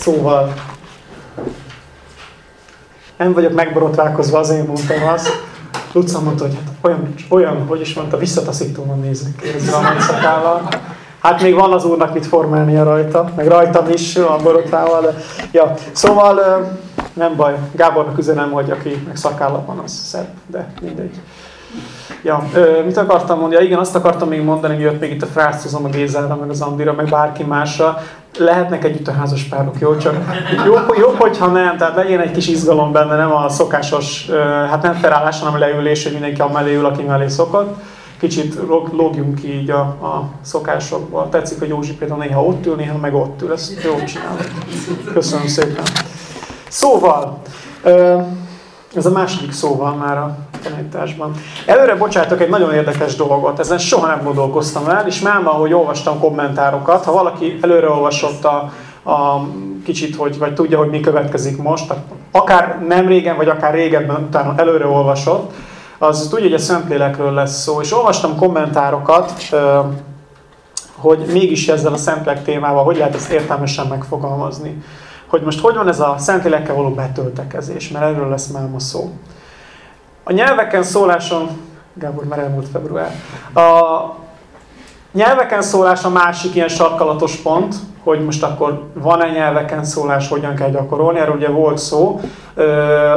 Szóval nem vagyok megborotválkozva, azért mondtam azt. Luca mondta, hogy hát olyan, olyan hogy is mondta, visszataszítóan néznek érzve a nagyszakállal. Hát még van az úrnak mit formálnia rajta, meg rajtam is a borotvával, de ja. Szóval nem baj, Gábornak üzenem, hogy aki meg szakálla van, az szebb, de mindegy. Ja, ö, mit akartam mondani? Ja, igen, azt akartam még mondani, hogy jött még itt a frásztozom a Gézára, meg az Andira, meg bárki másra. Lehetnek együtt a házas párok, jó? Csak jó, jó, hogyha nem, tehát legyen egy kis izgalom benne, nem a szokásos, ö, hát nem felállás, hanem leülés, hogy mindenki mellé ül, aki mellé szokott. Kicsit lógjunk így a, a szokásokból. Tetszik, hogy Józsi például néha ott ül, néha meg ott ül. Ezt jól csinál. Köszönöm szépen. Szóval, ez a második szóval már a tanításban. Előre bocsátok egy nagyon érdekes dolgot, ezen soha nem gondolkoztam el, és már ahogy olvastam kommentárokat, ha valaki előre olvasott a kicsit, hogy, vagy tudja, hogy mi következik most, akár nem régen, vagy akár régebben utána előre olvasott, az tudja, hogy a Szentlélekről lesz szó. És olvastam kommentárokat, hogy mégis ezzel a Szentlélek témával hogy lehet ezt értelmesen megfogalmazni. Hogy most hogy van ez a Szentlélekkel való betöltekezés, mert erről lesz már ma szó. A nyelveken szóláson, Gábor már elmúlt február, a nyelveken szólás a másik ilyen sarkalatos pont, hogy most akkor van-e nyelveken szólás, hogyan kell gyakorolni, erről ugye volt szó.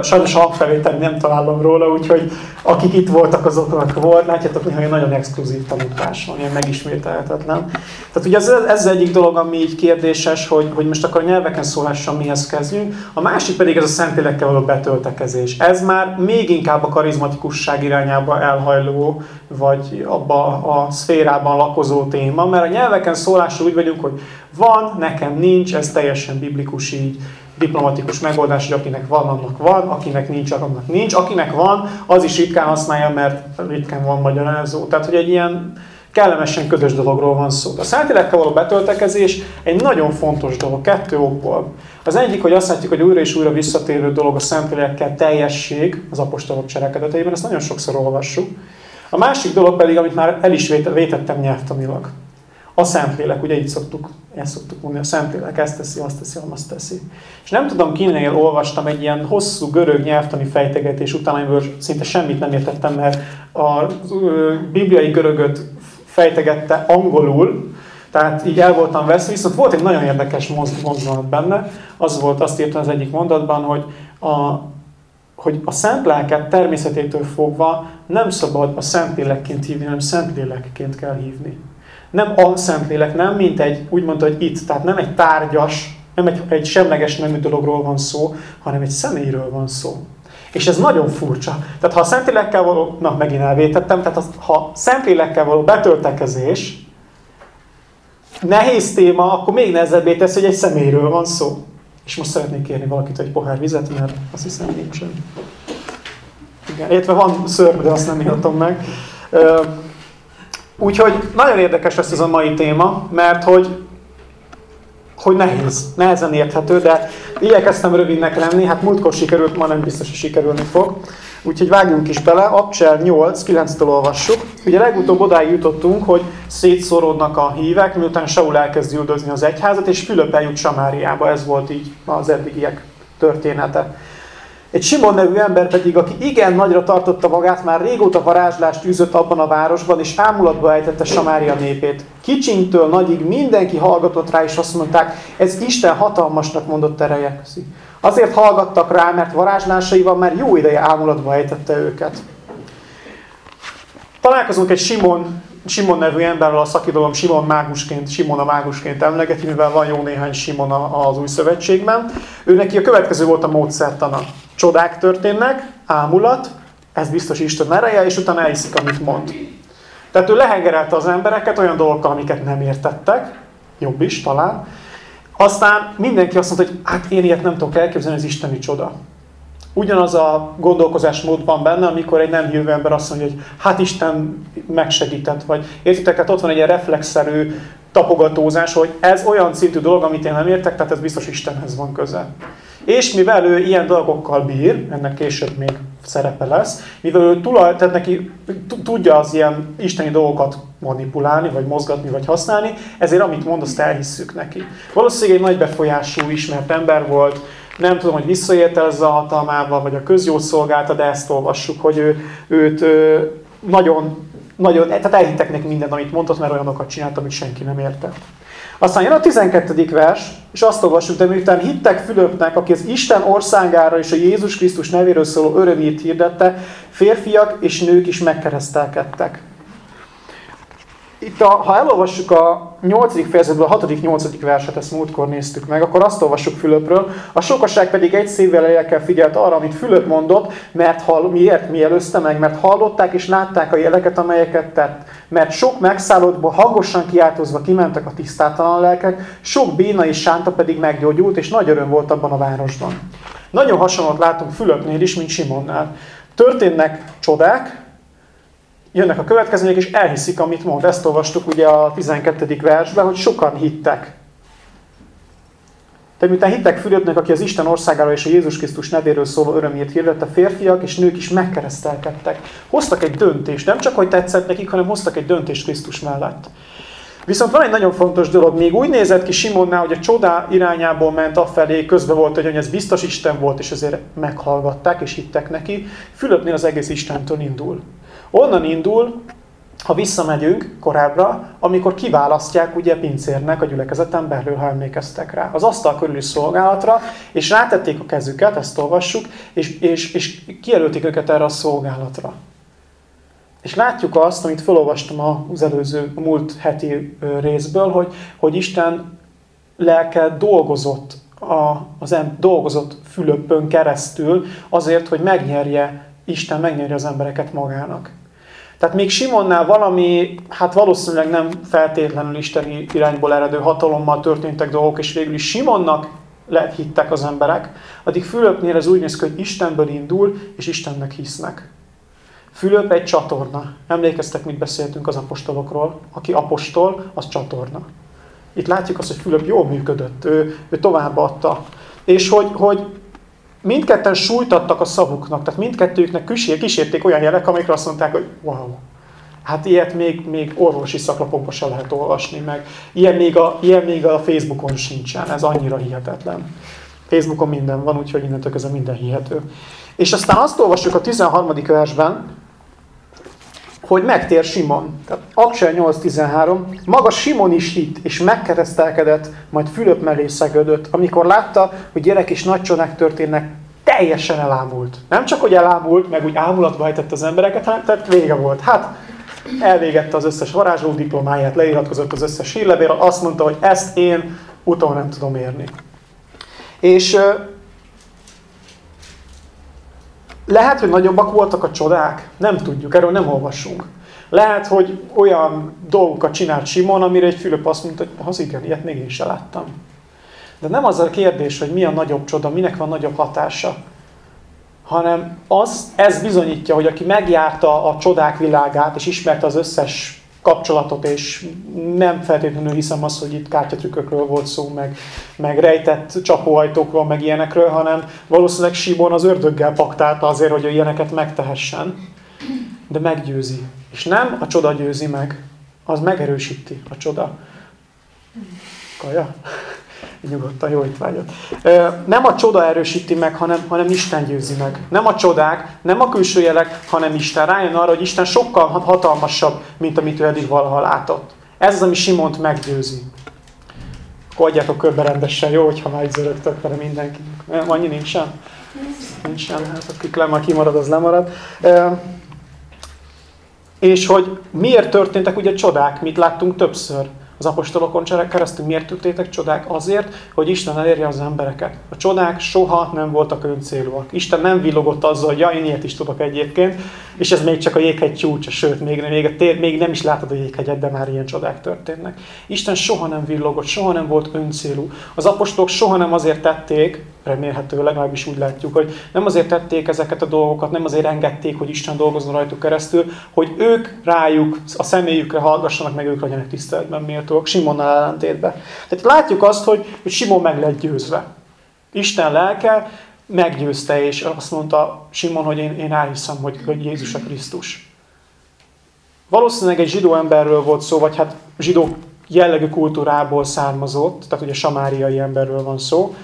Sajnos hangfelvétel nem találom róla, úgyhogy akik itt voltak, azoknak volt. Látjátok, néha nagyon exkluzív tanítás van, ilyen megismételhetetlen. Tehát ugye ez, ez egyik dolog, ami így kérdéses, hogy, hogy most akkor a nyelveken szólással mihez kezdjünk. A másik pedig ez a szentélekkel való betöltekezés. Ez már még inkább a karizmatikusság irányába elhajló, vagy abba a szférában lakozó téma, mert a nyelveken szólásra úgy vagyunk, hogy van, nekem nincs, ez teljesen biblikus így, diplomatikus megoldás, hogy akinek van, annak van, akinek nincs, annak nincs. Akinek van, az is ritkán használja, mert ritkán van magyarázó. Tehát, hogy egy ilyen kellemesen közös dologról van szó. A Szentlélekkel való betöltekezés egy nagyon fontos dolog, kettő okból. Az egyik, hogy azt látjuk, hogy újra és újra visszatérő dolog a Szentlélekkel teljesség az apostolok cselekedeteiben, ezt nagyon sokszor olvassuk. A másik dolog pedig, amit már el is vétettem nyelvtanilag. A Szentlélek, ugye így szoktuk, ezt szoktuk mondani, a Szentlélek ezt teszi, azt teszi, azt teszi. És nem tudom, kinél olvastam egy ilyen hosszú görög nyelvtani fejtegetés után, amiből szinte semmit nem értettem, mert a bibliai görögöt fejtegette angolul, tehát így el voltam veszve, viszont volt egy nagyon érdekes mozdulat benne, az volt, azt írta az egyik mondatban, hogy a, hogy a szent lelket természetétől fogva nem szabad a szentlélekként hívni, hanem szentlélekként kell hívni nem a Szentlélek, nem mint egy, úgy mondta, hogy itt, tehát nem egy tárgyas, nem egy, egy semleges nemű dologról van szó, hanem egy személyről van szó. És ez nagyon furcsa. Tehát ha a Szentlélekkel való, na megint elvétettem, tehát az, ha Szentlélekkel való betöltekezés nehéz téma, akkor még nehezebbé tesz, hogy egy személyről van szó. És most szeretnék kérni valakit egy pohár vizet, mert azt hiszem nincsen. Igen, illetve van szörny, de azt nem írhatom meg. Úgyhogy nagyon érdekes lesz ez a mai téma, mert hogy, hogy nehéz, nehezen érthető, de igyekeztem rövidnek lenni, hát múltkor sikerült, ma nem biztos, hogy sikerülni fog. Úgyhogy vágjunk is bele, Abcser 8, 9-től olvassuk. Ugye legutóbb odáig jutottunk, hogy szétszorodnak a hívek, miután Saul elkezdi üldözni az egyházat, és Fülöp eljut Samáriába, ez volt így az eddigiek története. Egy Simon nevű ember pedig, aki igen nagyra tartotta magát, már régóta varázslást űzött abban a városban, és ámulatba ejtette Samária népét. Kicsintől nagyig mindenki hallgatott rá, és azt mondták, ez Isten hatalmasnak mondott ereje. Azért hallgattak rá, mert varázslásaival már jó ideje ámulatba ejtette őket. Találkozunk egy Simon, Simon nevű emberrel, a szakidalom Simon mágusként, Simon a mágusként emlegeti, mivel van jó néhány Simon az új szövetségben. Ő a következő volt a módszertana csodák történnek, ámulat, ez biztos Isten ereje, és utána elhiszik, amit mond. Tehát ő lehengerelte az embereket olyan dolgokkal, amiket nem értettek, jobb is talán, aztán mindenki azt mondta, hogy hát én ilyet nem tudok elképzelni, ez isteni csoda. Ugyanaz a gondolkozásmód van benne, amikor egy nem hívő ember azt mondja, hogy hát Isten megsegített, vagy értitek, hát ott van egy ilyen reflexzerű tapogatózás, hogy ez olyan szintű dolog, amit én nem értek, tehát ez biztos Istenhez van köze. És mivel ő ilyen dolgokkal bír, ennek később még szerepe lesz, mivel ő tulaj, tehát neki tudja az ilyen isteni dolgokat manipulálni, vagy mozgatni, vagy használni, ezért amit mond, azt elhisszük neki. Valószínűleg egy nagy befolyású, ismert ember volt, nem tudom, hogy visszaélte ezzel a hatalmával, vagy a közjót szolgálta, de ezt olvassuk, hogy ő, őt nagyon, nagyon, tehát elhittek neki mindent, amit mondott, mert olyanokat csinált, amit senki nem értett. Aztán jön a 12. vers, és azt olvassuk, de miután hittek Fülöpnek, aki az Isten országára és a Jézus Krisztus nevéről szóló örömét hirdette, férfiak és nők is megkeresztelkedtek. Itt, a, ha elolvassuk a 8. fejezetből a 6.-8. verset, ezt múltkor néztük meg, akkor azt olvassuk Fülöpről. A sokaság pedig egy szívvel lélekkel figyelt arra, amit Fülöp mondott, mert hall, miért? Mi előzte meg? Mert hallották és látták a jeleket, amelyeket tett. Mert sok megszállottból hangosan kiáltozva kimentek a tisztátalan lelkek, sok béna és sánta pedig meggyógyult, és nagy öröm volt abban a városban. Nagyon hasonlót látunk Fülöpnél is, mint Simonnál. Történnek csodák, jönnek a következmények, és elhiszik, amit mond. Ezt olvastuk ugye a 12. versben, hogy sokan hittek. Tehát miután hittek Fülöpnek, aki az Isten országára és a Jézus Krisztus nevéről szóló örömét hirdette, férfiak és nők is megkeresztelkedtek. Hoztak egy döntést, nem csak hogy tetszett nekik, hanem hoztak egy döntést Krisztus mellett. Viszont van egy nagyon fontos dolog, még úgy nézett ki Simonnál, hogy a csodá irányából ment afelé, közben volt, hogy ez biztos Isten volt, és ezért meghallgatták és hittek neki. Fülöpnél az egész Istentől indul. Onnan indul, ha visszamegyünk korábbra, amikor kiválasztják ugye pincérnek a gyülekezeten belül, ha emlékeztek rá, az asztal körüli szolgálatra, és rátették a kezüket, ezt olvassuk, és, és, és kijelölték őket erre a szolgálatra. És látjuk azt, amit felolvastam az előző, a múlt heti részből, hogy, hogy Isten lelke dolgozott, a, az em, dolgozott Fülöpön keresztül azért, hogy megnyerje, Isten megnyerje az embereket magának. Tehát még Simonnál valami, hát valószínűleg nem feltétlenül isteni irányból eredő hatalommal történtek dolgok, és végül is Simonnak hittek az emberek, addig Fülöpnél ez úgy néz ki, hogy Istenből indul, és Istennek hisznek. Fülöp egy csatorna. Emlékeztek, mit beszéltünk az apostolokról? Aki apostol, az csatorna. Itt látjuk azt, hogy Fülöp jól működött, ő, ő továbbadta. És hogy, hogy mindketten sújtattak a szavuknak, tehát mindkettőjüknek kísérték olyan jelek, amikre azt mondták, hogy wow, hát ilyet még, még orvosi szaklapokban se lehet olvasni, meg ilyen még, a, ilyen még a Facebookon sincsen, ez annyira hihetetlen. Facebookon minden van, úgyhogy innentől kezdve minden hihető. És aztán azt olvassuk a 13. versben, hogy megtér Simon. Tehát Akse 8.13. Maga Simon is hitt, és megkeresztelkedett, majd Fülöp mellé szegődött. Amikor látta, hogy gyerek és nagy csodák történnek, teljesen elámult. Nem csak, hogy elámult, meg úgy ámulatba ejtett az embereket, hanem tehát vége volt. Hát, elvégette az összes varázsló diplomáját, leiratkozott az összes hírlevélre, azt mondta, hogy ezt én utol nem tudom érni. És lehet, hogy nagyobbak voltak a csodák, nem tudjuk, erről nem olvassunk. Lehet, hogy olyan dolgokat csinált Simon, amire egy Fülöp azt mondta, hogy az igen, ilyet még én sem láttam. De nem az a kérdés, hogy mi a nagyobb csoda, minek van nagyobb hatása, hanem az, ez bizonyítja, hogy aki megjárta a csodák világát, és ismerte az összes kapcsolatot, és nem feltétlenül hiszem azt, hogy itt kártyatrükkökről volt szó, meg, meg rejtett csapóajtókról, meg ilyenekről, hanem valószínűleg Simon az ördöggel paktálta azért, hogy ő ilyeneket megtehessen. De meggyőzi. És nem a csoda győzi meg, az megerősíti a csoda. Kaja? Nyugodtan, jó étvágyat. Nem a csoda erősíti meg, hanem, hanem Isten győzi meg. Nem a csodák, nem a külső jelek, hanem Isten. Rájön arra, hogy Isten sokkal hatalmasabb, mint amit ő eddig valaha látott. Ez az, ami Simont meggyőzi. Akkor adjátok körbe rendesen, jó, hogyha már így zörögtök vele mindenki. Annyi nincsen? Nincsen, hát akik le, kimarad, az lemarad. És hogy miért történtek ugye csodák, mit láttunk többször az apostolokon keresztül miért történtek csodák? Azért, hogy Isten elérje az embereket. A csodák soha nem voltak öncélúak. Isten nem villogott azzal, hogy ja, én ilyet is tudok egyébként, és ez még csak a jéghegy csúcsa, sőt, még, még, a tér, még nem is látod a jéghegyet, de már ilyen csodák történnek. Isten soha nem villogott, soha nem volt öncélú. Az apostolok soha nem azért tették, remélhetőleg, legalábbis úgy látjuk, hogy nem azért tették ezeket a dolgokat, nem azért engedték, hogy Isten dolgozzon rajtuk keresztül, hogy ők rájuk, a személyükre hallgassanak, meg ők legyenek tiszteletben méltóak, Simonnal ellentétben. Tehát látjuk azt, hogy, hogy Simon meg lett győzve. Isten lelke meggyőzte, és azt mondta Simon, hogy én, én elhiszem, hogy, hogy Jézus a Krisztus. Valószínűleg egy zsidó emberről volt szó, vagy hát zsidó jellegű kultúrából származott, tehát ugye samáriai emberről van szó,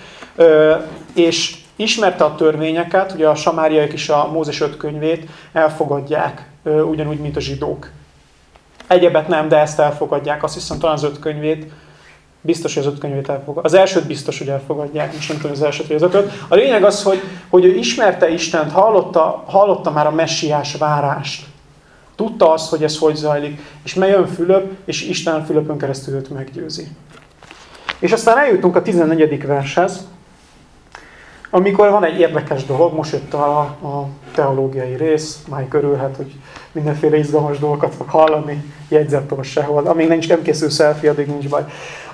és ismerte a törvényeket, ugye a samáriaiak is a Mózes öt könyvét elfogadják, ugyanúgy, mint a zsidók. Egyebet nem, de ezt elfogadják, azt hiszem talán az öt könyvét, biztos, hogy az öt könyvét elfogadják. Az elsőt biztos, hogy elfogadják, most nem tudom az elsőt vagy az ötöt. A lényeg az, hogy, hogy ő ismerte Istent, hallotta, hallotta már a messiás várást. Tudta azt, hogy ez hogy zajlik, és jön Fülöp, és Isten Fülöpön keresztül őt meggyőzi. És aztán eljutunk a 14. vershez, amikor van egy érdekes dolog, most jött a, a teológiai rész, máj körülhet, hogy mindenféle izgalmas dolgokat fog hallani, jegyzettor sehol. Amíg nincs, nem készül selfie, addig nincs baj.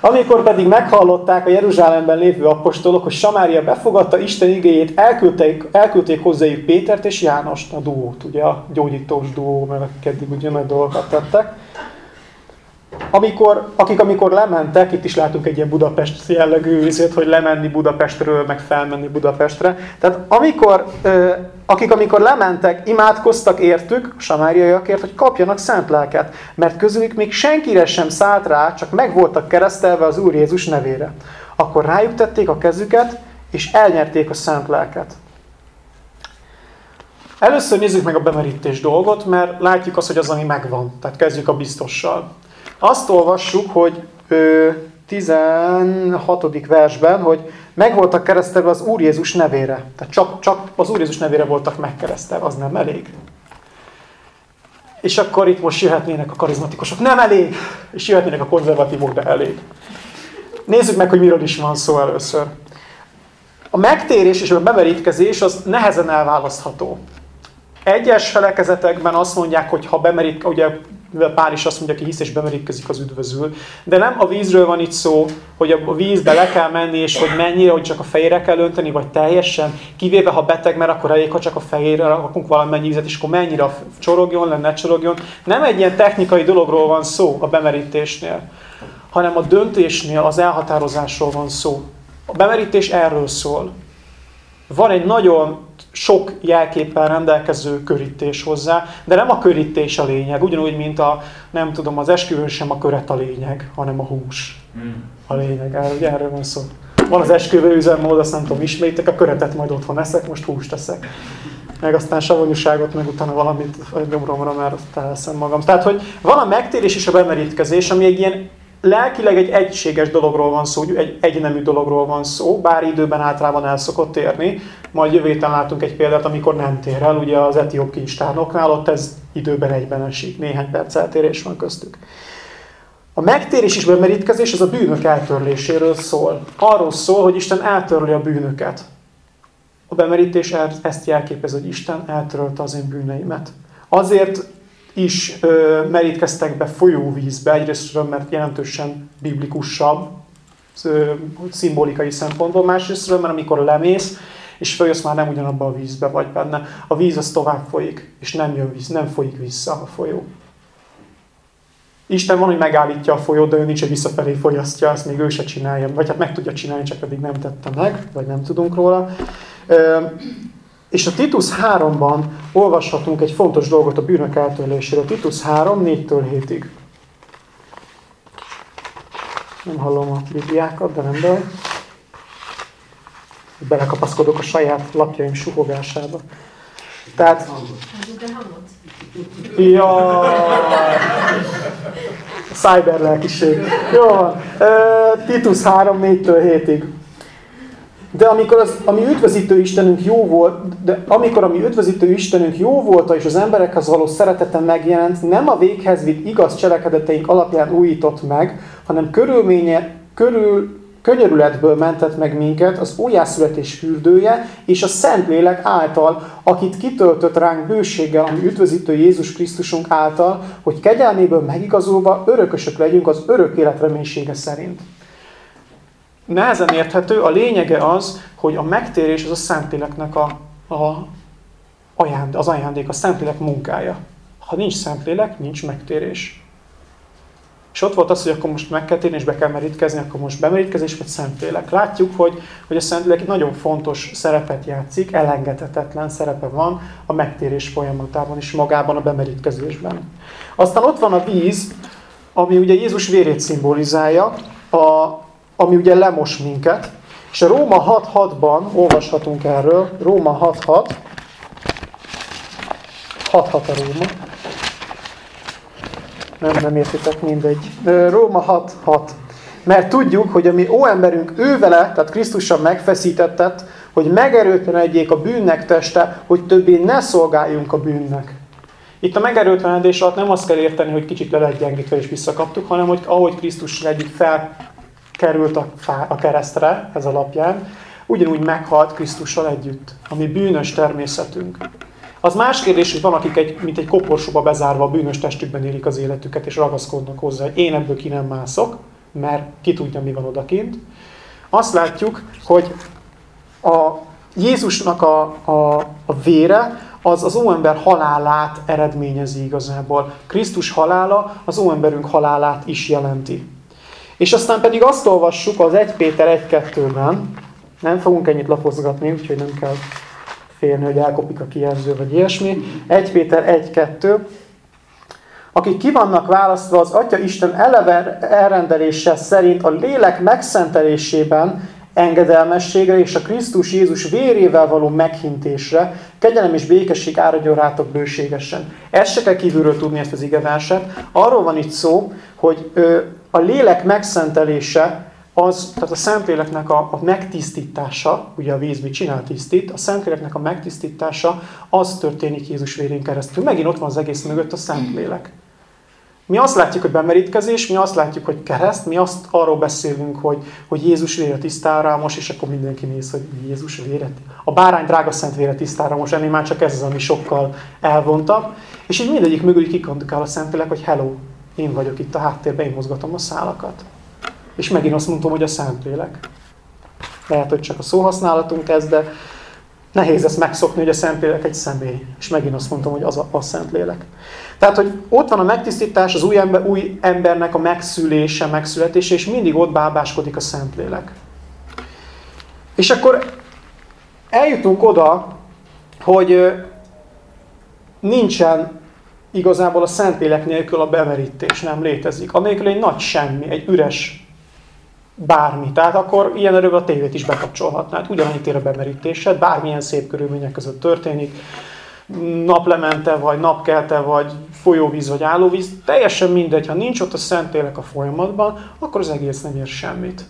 Amikor pedig meghallották a Jeruzsálemben lévő apostolok, hogy Samária befogadta Isten igéjét, elküldték, elküldték hozzájuk Pétert és Jánost, a duót, ugye a gyógyítós duó, mert eddig ugye nagy dolgokat tettek amikor, akik amikor lementek, itt is látunk egy ilyen Budapest jellegű üzét, hogy lemenni Budapestről, meg felmenni Budapestre. Tehát amikor, akik amikor lementek, imádkoztak értük, samáriaiakért, hogy kapjanak szent lelket, mert közülük még senkire sem szállt rá, csak meg voltak keresztelve az Úr Jézus nevére. Akkor rájuk tették a kezüket, és elnyerték a szent lelket. Először nézzük meg a bemerítés dolgot, mert látjuk azt, hogy az, ami megvan. Tehát kezdjük a biztossal. Azt olvassuk, hogy ö, 16. versben, hogy meg voltak keresztelve az Úr Jézus nevére. Tehát csak, csak az Úr Jézus nevére voltak megkeresztelve, az nem elég. És akkor itt most jöhetnének a karizmatikusok, nem elég! És jöhetnének a konzervatívok, de elég. Nézzük meg, hogy miről is van szó először. A megtérés és a bemerítkezés az nehezen elválasztható. Egyes felekezetekben azt mondják, hogy ha bemerít, ugye mivel Pál is azt mondja, aki hisz és bemerítkezik, az üdvözül. De nem a vízről van itt szó, hogy a vízbe le kell menni, és hogy mennyire, hogy csak a fejére kell önteni, vagy teljesen. Kivéve, ha beteg, mert akkor elég, ha csak a fejére rakunk valamennyi vizet, és akkor mennyire csorogjon, le, ne csorogjon. Nem egy ilyen technikai dologról van szó a bemerítésnél, hanem a döntésnél, az elhatározásról van szó. A bemerítés erről szól. Van egy nagyon sok jelképpen rendelkező körítés hozzá, de nem a körítés a lényeg, ugyanúgy, mint a, nem tudom, az esküvőn sem a köret a lényeg, hanem a hús a lényeg. Erről van szó. Van az esküvő üzemmód, azt nem tudom, ismétek, a köretet majd otthon eszek, most húst teszek. Meg aztán savanyúságot, meg utána valamit a gyomromra, mert azt magam. Tehát, hogy van a megtérés és a bemerítkezés, ami egy ilyen lelkileg egy egységes dologról van szó, egy egynemű dologról van szó, bár időben általában el szokott érni. Majd jövő héten látunk egy példát, amikor nem tér el, ugye az etióp kincstárnoknál, ott ez időben egyben esik, néhány perc eltérés van köztük. A megtérés és bemerítkezés az a bűnök eltörléséről szól. Arról szól, hogy Isten eltörli a bűnöket. A bemerítés ezt jelképez, hogy Isten eltörölte az én bűneimet. Azért is ö, merítkeztek be folyóvízbe, egyrészt mert jelentősen biblikusabb, ö, szimbolikai szempontból, másrészt mert amikor lemész, és följössz, már nem ugyanabban a vízbe vagy benne. A víz az tovább folyik, és nem jön víz, nem folyik vissza a folyó. Isten van, hogy megállítja a folyót, de ő nincs, hogy visszafelé folyasztja, azt még ő se csinálja. Vagy hát meg tudja csinálni, csak eddig nem tette meg, vagy nem tudunk róla. És a Titus 3-ban olvashatunk egy fontos dolgot a bűnök eltörléséről. Titus 3, 4-től 7-ig. Nem hallom a bibliákat, de nem baj. Belekapaszkodok a saját lapjaim suhogásába. Tehát... Ja, cyber lelkiség. Jó. Titus 3, 4-től 7-ig. De amikor az, ami üdvözítő Istenünk jó volt, de amikor ami üdvözítő Istenünk jó volt, és az emberekhez való szeretete megjelent, nem a véghez vitt igaz cselekedeteink alapján újított meg, hanem körülménye, körül, könyörületből mentett meg minket az újjászületés fürdője és a Szentlélek által, akit kitöltött ránk bőséggel, ami üdvözítő Jézus Krisztusunk által, hogy kegyelméből megigazolva örökösök legyünk az örök élet reménysége szerint nehezen érthető, a lényege az, hogy a megtérés az a Szentléleknek a, a ajánd, az ajándék, a Szentlélek munkája. Ha nincs Szentlélek, nincs megtérés. És ott volt az, hogy akkor most meg kell térni és be kell merítkezni, akkor most bemerítkezés vagy szentlélek. Látjuk, hogy, hogy a szentlélek nagyon fontos szerepet játszik, elengedhetetlen szerepe van a megtérés folyamatában és magában a bemerítkezésben. Aztán ott van a víz, ami ugye Jézus vérét szimbolizálja, a, ami ugye lemos minket, és a Róma 6.6-ban olvashatunk erről, Róma 6.6, 6.6 a Róma, nem, nem értitek, mindegy. Róma 6.6. Mert tudjuk, hogy a mi óemberünk ő vele, tehát Krisztussal megfeszítettet, hogy megerőtlenedjék a bűnnek teste, hogy többé ne szolgáljunk a bűnnek. Itt a megerőtlenedés alatt nem azt kell érteni, hogy kicsit le lett gyengítve és visszakaptuk, hanem hogy ahogy Krisztus együtt felkerült a, a keresztre, ez alapján, ugyanúgy meghalt Krisztussal együtt, ami bűnös természetünk. Az más kérdés, hogy van, akik egy, mint egy koporsóba bezárva a bűnös testükben élik az életüket, és ragaszkodnak hozzá, hogy én ebből ki nem mászok, mert ki tudja, mi van odakint. Azt látjuk, hogy a Jézusnak a, a, a vére az az óember halálát eredményezi igazából. Krisztus halála az óemberünk halálát is jelenti. És aztán pedig azt olvassuk az 1 Péter 1-2-ben, nem fogunk ennyit lapozgatni, úgyhogy nem kell félni, hogy elkopik a kijelző, vagy ilyesmi. 1 Péter 1-2. Akik ki vannak választva az Atya Isten eleve elrendelése szerint a lélek megszentelésében engedelmességre és a Krisztus Jézus vérével való meghintésre, kegyelem és békesség áradjon rátok bőségesen. Ezt se kell kívülről tudni ezt az igeverset. Arról van itt szó, hogy a lélek megszentelése az, tehát a Szentléleknek a, a megtisztítása, ugye a víz mit csinál tisztít, a Szentléleknek a megtisztítása, az történik Jézus vérén keresztül. Megint ott van az egész mögött a Szentlélek. Mi azt látjuk, hogy bemerítkezés, mi azt látjuk, hogy kereszt, mi azt arról beszélünk, hogy, hogy Jézus vére tisztára most, és akkor mindenki néz, hogy Jézus vére. A bárány drága szent vére tisztára most, ennél már csak ez az, ami sokkal elvontabb. És így mindegyik mögül kikandukál a Szentlélek, hogy hello, én vagyok itt a háttérben, én mozgatom a szálakat. És megint azt mondtam, hogy a Szentlélek. Lehet, hogy csak a szóhasználatunk ez, de nehéz ezt megszokni, hogy a Szentlélek egy személy. És megint azt mondtam, hogy az a, a Szentlélek. Tehát, hogy ott van a megtisztítás, az új, ember, új embernek a megszülése, megszületése, és mindig ott bábáskodik a Szentlélek. És akkor eljutunk oda, hogy nincsen igazából a Szentlélek nélkül a bemerítés, nem létezik. Anélkül egy nagy semmi, egy üres bármi. Tehát akkor ilyen erővel a tévét is bekapcsolhatnád. Ugyanannyit ér a bemerítésed, bármilyen szép körülmények között történik, naplemente, vagy napkelte, vagy folyóvíz, vagy állóvíz, teljesen mindegy, ha nincs ott a Szentélek a folyamatban, akkor az egész nem ér semmit.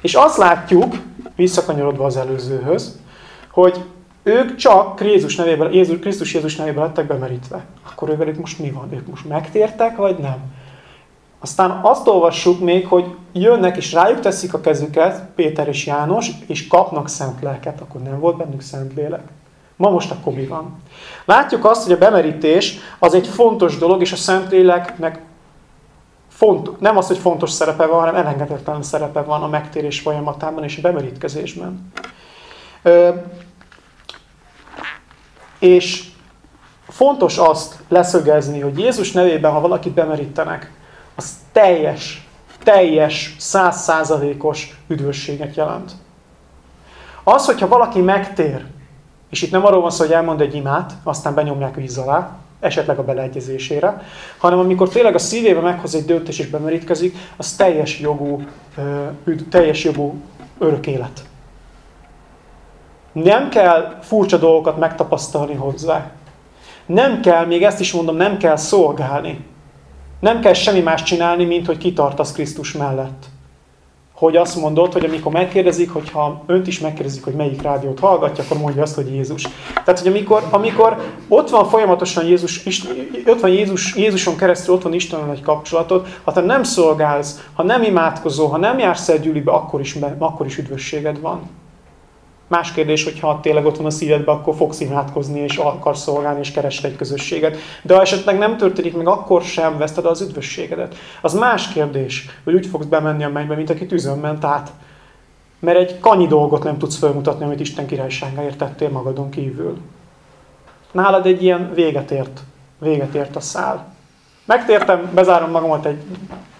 És azt látjuk, visszakanyarodva az előzőhöz, hogy ők csak Jézus nevében, Jézus, Krisztus Jézus nevében lettek bemerítve. Akkor ővelük most mi van? Ők most megtértek, vagy nem? Aztán azt olvassuk még, hogy jönnek és rájuk teszik a kezüket, Péter és János, és kapnak szent lelket. Akkor nem volt bennük szent lélek. Ma most akkor mi van? Látjuk azt, hogy a bemerítés az egy fontos dolog, és a Szentléleknek font, nem az, hogy fontos szerepe van, hanem elengedhetetlen szerepe van a megtérés folyamatában és a bemerítkezésben. És fontos azt leszögezni, hogy Jézus nevében, ha valakit bemerítenek, az teljes, teljes, százszázalékos üdvösséget jelent. Az, hogyha valaki megtér, és itt nem arról van szó, hogy elmond egy imát, aztán benyomják víz alá, esetleg a beleegyezésére, hanem amikor tényleg a szívébe meghoz egy döntés és bemerítkezik, az teljes jogú, teljes jogú örök élet. Nem kell furcsa dolgokat megtapasztalni hozzá. Nem kell, még ezt is mondom, nem kell szolgálni. Nem kell semmi más csinálni, mint hogy kitartasz Krisztus mellett. Hogy azt mondod, hogy amikor megkérdezik, hogyha önt is megkérdezik, hogy melyik rádiót hallgatja, akkor mondja azt, hogy Jézus. Tehát, hogy amikor, amikor ott van folyamatosan Jézus, ott van Jézus, Jézuson keresztül, ott van Istennel egy kapcsolatod, ha te nem szolgálsz, ha nem imádkozol, ha nem jársz el gyűlibe, akkor is, akkor is üdvösséged van. Más kérdés, hogy ha tényleg ott van a szívedben, akkor fogsz imádkozni, és akarsz szolgálni, és keresd egy közösséget. De ha esetleg nem történik meg, akkor sem veszted az üdvösségedet. Az más kérdés, hogy úgy fogsz bemenni a mennybe, mint aki tűzön ment át. Mert egy kanyi dolgot nem tudsz felmutatni, amit Isten királyságáért tettél magadon kívül. Nálad egy ilyen véget ért. Véget ért a szál. Megtértem, bezárom magamat egy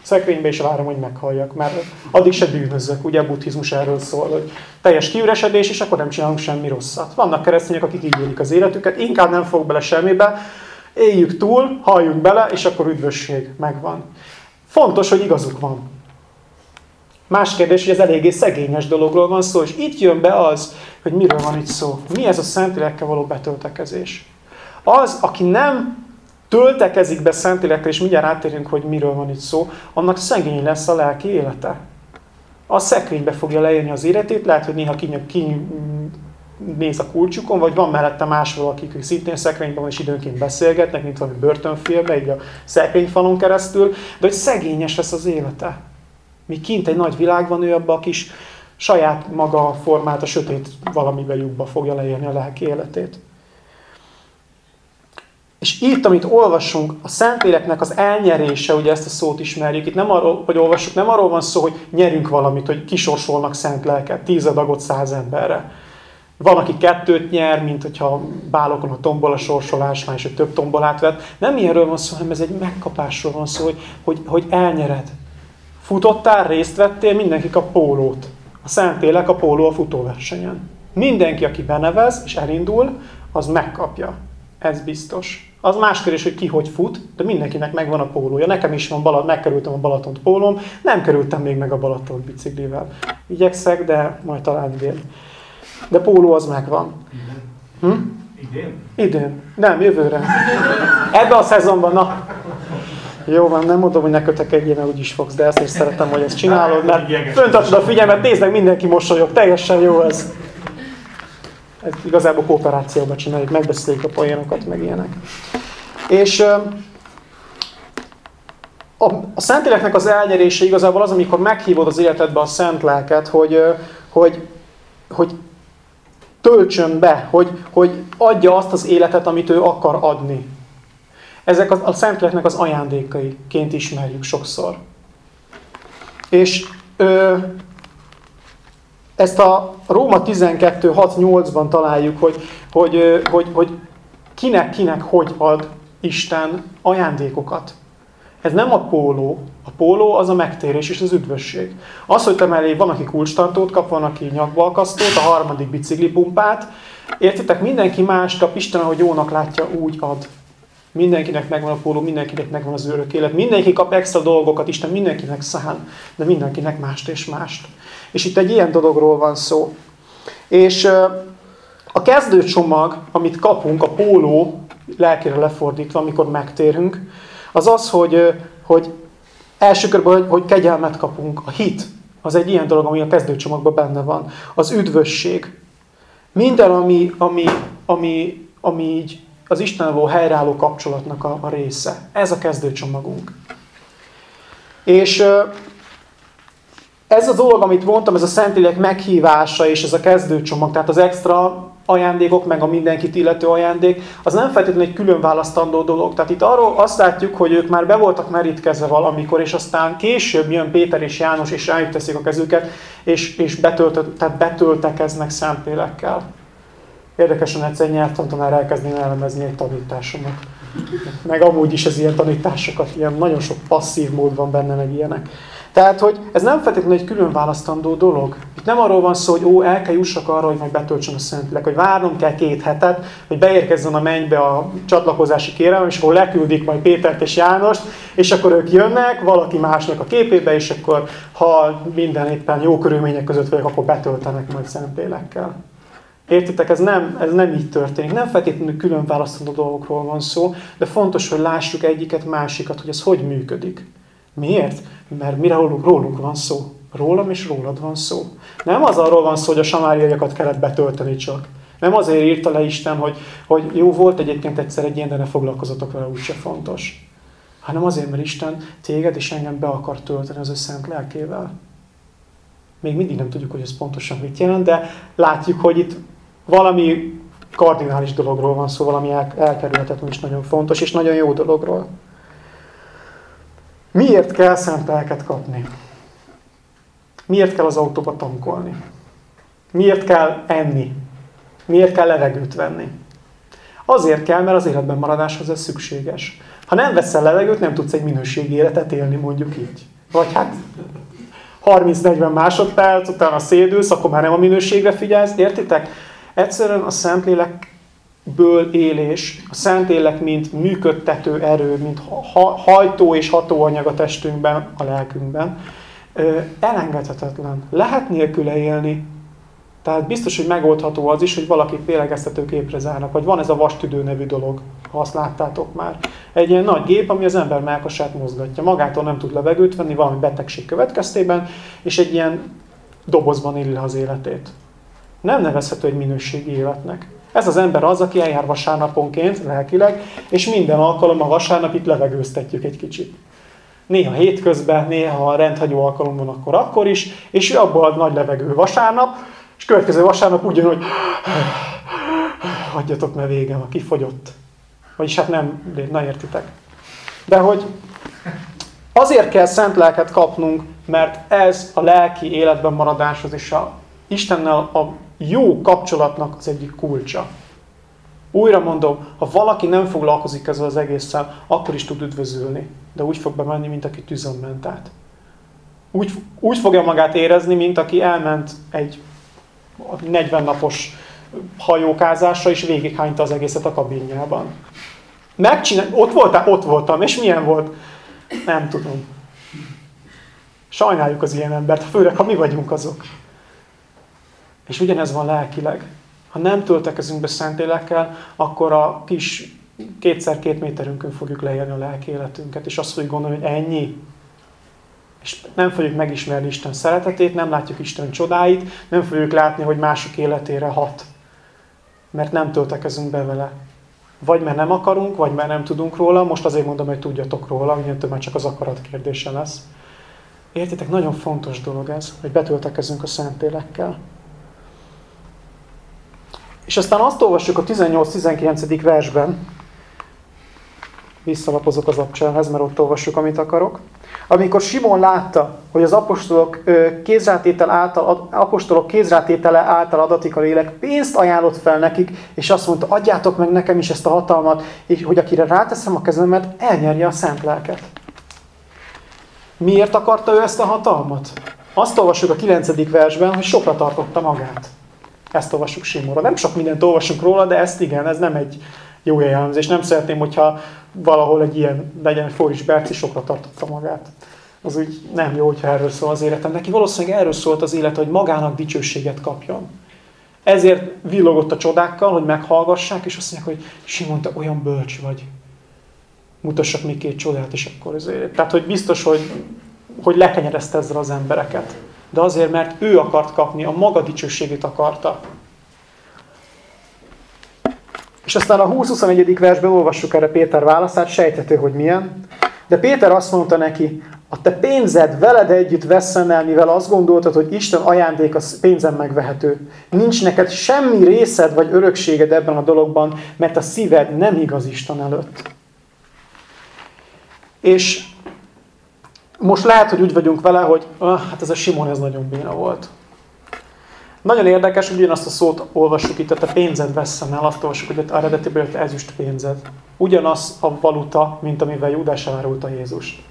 Szekrénybe is várom, hogy meghalljak, mert addig se bűnözök. Ugye a buddhizmus erről szól, hogy teljes kiüresedés, és akkor nem csinálunk semmi rosszat. Vannak keresztények, akik így élik az életüket, inkább nem fog bele semmibe, éljük túl, halljunk bele, és akkor üdvösség megvan. Fontos, hogy igazuk van. Más kérdés, hogy ez eléggé szegényes dologról van szó, és itt jön be az, hogy miről van itt szó. Mi ez a Szentlélekkel való betöltekezés? Az, aki nem töltekezik be Szentlélekkel, és mindjárt átérünk, hogy miről van itt szó, annak szegény lesz a lelki élete. A szekrénybe fogja leírni az életét, lehet, hogy néha kinyög, ki néz a kulcsukon, vagy van mellette más valaki, akik szintén szekrényben van, és időnként beszélgetnek, mint valami börtönfilmben, így a szekrényfalon keresztül, de hogy szegényes lesz az élete. Mi kint egy nagy világ van, ő abban a kis saját maga formát, a sötét valamiben lyukba fogja leírni a lelki életét. És itt, amit olvasunk, a Szentléleknek az elnyerése, ugye ezt a szót ismerjük, itt nem arról, hogy olvassuk, nem arról van szó, hogy nyerünk valamit, hogy kisorsolnak szent lelket, tíz adagot száz emberre. Van, aki kettőt nyer, mint hogyha bálokon a tombola sorsolásnál, és hogy több tombolát vett. Nem ilyenről van szó, hanem ez egy megkapásról van szó, hogy, hogy, hogy elnyered. Futottál, részt vettél, mindenki kap pólót. A Szentlélek a póló a futóversenyen. Mindenki, aki benevez és elindul, az megkapja. Ez biztos. Az más kérdés, hogy ki hogy fut, de mindenkinek megvan a pólója. Nekem is van, Balat, megkerültem a Balatont pólóm, nem kerültem még meg a Balaton biciklivel. Igyekszek, de majd talán idén. De póló az megvan. Hm? Idén? Idén. Nem, jövőre. Ebben a szezonban, na. Jó van, nem mondom, hogy ne kötekedjél, mert úgyis fogsz, de ezt is szeretem, hogy ezt csinálod, mert föntartod a figyelmet, nézd meg, mindenki mosolyog, teljesen jó ez. Ez igazából kooperációban csináljuk, megbeszéljük a poénokat, meg ilyenek. És a, a Szentléleknek az elnyerése igazából az, amikor meghívod az életedbe a Szent Lelket, hogy, hogy, hogy töltsön be, hogy, hogy adja azt az életet, amit ő akar adni. Ezek a, a Szentléleknek az ajándékaiként ismerjük sokszor. És ö, ezt a Róma 12.6.8-ban találjuk, hogy, hogy, hogy, hogy kinek-kinek hogy ad Isten ajándékokat. Ez nem a póló. A póló az a megtérés és az üdvösség. Az, hogy te mellé van, aki kulcstartót kap, van, aki nyakbalkasztót, a harmadik biciklipumpát. Értitek, mindenki más kap, Isten, ahogy jónak látja, úgy ad. Mindenkinek megvan a póló, mindenkinek megvan az örök élet. Mindenki kap extra dolgokat, Isten mindenkinek szán, de mindenkinek mást és mást. És itt egy ilyen dologról van szó. És a kezdőcsomag, amit kapunk, a póló, lelkére lefordítva, amikor megtérünk, az az, hogy, hogy első körben, hogy, hogy kegyelmet kapunk. A hit, az egy ilyen dolog, ami a kezdőcsomagban benne van. Az üdvösség. Minden, ami, ami, ami, ami így az Istenvel helyreálló kapcsolatnak a, a része. Ez a kezdőcsomagunk. És ez a dolog, amit mondtam, ez a Szentlélek meghívása és ez a kezdőcsomag, tehát az extra ajándékok, meg a mindenkit illető ajándék, az nem feltétlenül egy külön választandó dolog. Tehát itt arról azt látjuk, hogy ők már be voltak merítkezve valamikor, és aztán később jön Péter és János, és rájuk teszik a kezüket, és, és betölt, tehát betöltekeznek Szentlélekkel. Érdekesen egyszer nyelvtantanár elkezdném elemezni egy tanításomat. Meg amúgy is ez ilyen tanításokat, ilyen nagyon sok passzív mód van benne, meg ilyenek. Tehát, hogy ez nem feltétlenül egy külön választandó dolog. Itt nem arról van szó, hogy ó, el kell jussak arra, hogy meg betöltsön a Szentlélek, hogy várnom kell két hetet, hogy beérkezzen a mennybe a csatlakozási kérelem, és akkor leküldik majd Pétert és Jánost, és akkor ők jönnek valaki másnak a képébe, és akkor ha minden éppen jó körülmények között vagyok, akkor betöltenek majd Szentlélekkel. Értitek, ez nem, ez nem így történik. Nem feltétlenül külön választandó dolgokról van szó, de fontos, hogy lássuk egyiket, másikat, hogy ez hogy működik. Miért? Mert mire rólunk, rólunk van szó. Rólam és rólad van szó. Nem az arról van szó, hogy a samáriaiakat kellett betölteni csak. Nem azért írta le Isten, hogy, hogy jó volt egyébként egyszer egy ilyen, de ne foglalkozatok vele, úgyse fontos. Hanem azért, mert Isten téged és engem be akar tölteni az ő szent lelkével. Még mindig nem tudjuk, hogy ez pontosan mit jelent, de látjuk, hogy itt valami kardinális dologról van szó, valami el, elkerülhetetlen és nagyon fontos, és nagyon jó dologról. Miért kell szent kapni? Miért kell az autóba tankolni? Miért kell enni? Miért kell levegőt venni? Azért kell, mert az életben maradáshoz ez szükséges. Ha nem veszel levegőt, nem tudsz egy minőségi életet élni, mondjuk így. vagy hát 30-40 másodperc, utána szédülsz, akkor már nem a minőségre figyelsz, értitek? Egyszerűen a Szentlélekből élés, a Szentlélek mint működtető erő, mint hajtó és hatóanyag a testünkben, a lelkünkben, elengedhetetlen. Lehet nélküle élni, tehát biztos, hogy megoldható az is, hogy valaki félegeztető képre zárnak, vagy van ez a vastüdő nevű dolog, ha azt láttátok már. Egy ilyen nagy gép, ami az ember melkasát mozgatja. Magától nem tud levegőt venni valami betegség következtében, és egy ilyen dobozban éli az életét. Nem nevezhető egy minőségi életnek. Ez az ember az, aki eljár vasárnaponként lelkileg, és minden alkalommal vasárnap itt levegőztetjük egy kicsit. Néha hétközben, néha a rendhagyó alkalomban akkor akkor is, és abból a nagy levegő vasárnap, és következő vasárnap ugyanúgy, hagyjatok, mert vége van, kifogyott. Vagyis hát nem, na értitek. De hogy azért kell szent lelket kapnunk, mert ez a lelki életben maradáshoz és a Istennel a jó kapcsolatnak az egyik kulcsa. Újra mondom, ha valaki nem foglalkozik ezzel az egésszel, akkor is tud üdvözülni. De úgy fog bemenni, mint aki tűzön ment át. Úgy, úgy fogja magát érezni, mint aki elment egy 40 napos hajókázásra, és végighányta az egészet a kabinjában. Megcsinál, ott voltál? Ott voltam. És milyen volt? Nem tudom. Sajnáljuk az ilyen embert, főleg, ha mi vagyunk azok. És ugyanez van lelkileg. Ha nem töltekezünk be Szentélekkel, akkor a kis kétszer két méterünkön fogjuk leélni a lelki életünket, és azt fogjuk gondolni, hogy ennyi, és nem fogjuk megismerni Isten szeretetét, nem látjuk Isten csodáit, nem fogjuk látni, hogy mások életére hat. Mert nem töltekezünk be vele. Vagy mert nem akarunk, vagy mert nem tudunk róla. Most azért mondom, hogy tudjatok róla, mindentől már csak az akarat kérdése lesz. Értitek, nagyon fontos dolog ez, hogy betöltekezünk a Szentélekkel. És aztán azt olvassuk a 18-19. versben, visszalapozok az abcselhez, mert ott olvassuk, amit akarok. Amikor Simon látta, hogy az apostolok, kézrátétel által, apostolok kézrátétele által adatik a lélek, pénzt ajánlott fel nekik, és azt mondta, adjátok meg nekem is ezt a hatalmat, és hogy akire ráteszem a kezemet, elnyerje a szent lelket. Miért akarta ő ezt a hatalmat? Azt olvassuk a 9. versben, hogy sokra tartotta magát. Ezt olvassuk Simonra. Nem sok mindent olvasunk róla, de ezt igen, ez nem egy jó jellemzés. Nem szeretném, hogyha valahol egy ilyen legyen Foris Berci sokra tartotta magát. Az úgy nem jó, hogyha erről szól az életem. Neki valószínűleg erről szólt az élet, hogy magának dicsőséget kapjon. Ezért villogott a csodákkal, hogy meghallgassák, és azt mondják, hogy Simon, te olyan bölcs vagy. Mutassak még két csodát, és akkor ezért. Tehát, hogy biztos, hogy, hogy lekenyerezte ezzel az embereket. De azért, mert ő akart kapni, a maga dicsőségét akarta. És aztán a 20-21. versben olvassuk erre Péter válaszát, sejthető, hogy milyen. De Péter azt mondta neki, a te pénzed veled együtt vesszen el, mivel azt gondoltad, hogy Isten ajándék a pénzem megvehető. Nincs neked semmi részed vagy örökséged ebben a dologban, mert a szíved nem igaz Isten előtt. És most lehet, hogy úgy vagyunk vele, hogy ah, hát ez a Simon ez nagyon béna volt. Nagyon érdekes, hogy ugyanazt a szót olvassuk itt, tehát a pénzed veszem el, azt olvassuk, hogy eredetiben jött ezüst pénzed. Ugyanaz a valuta, mint amivel Júdás árulta Jézust.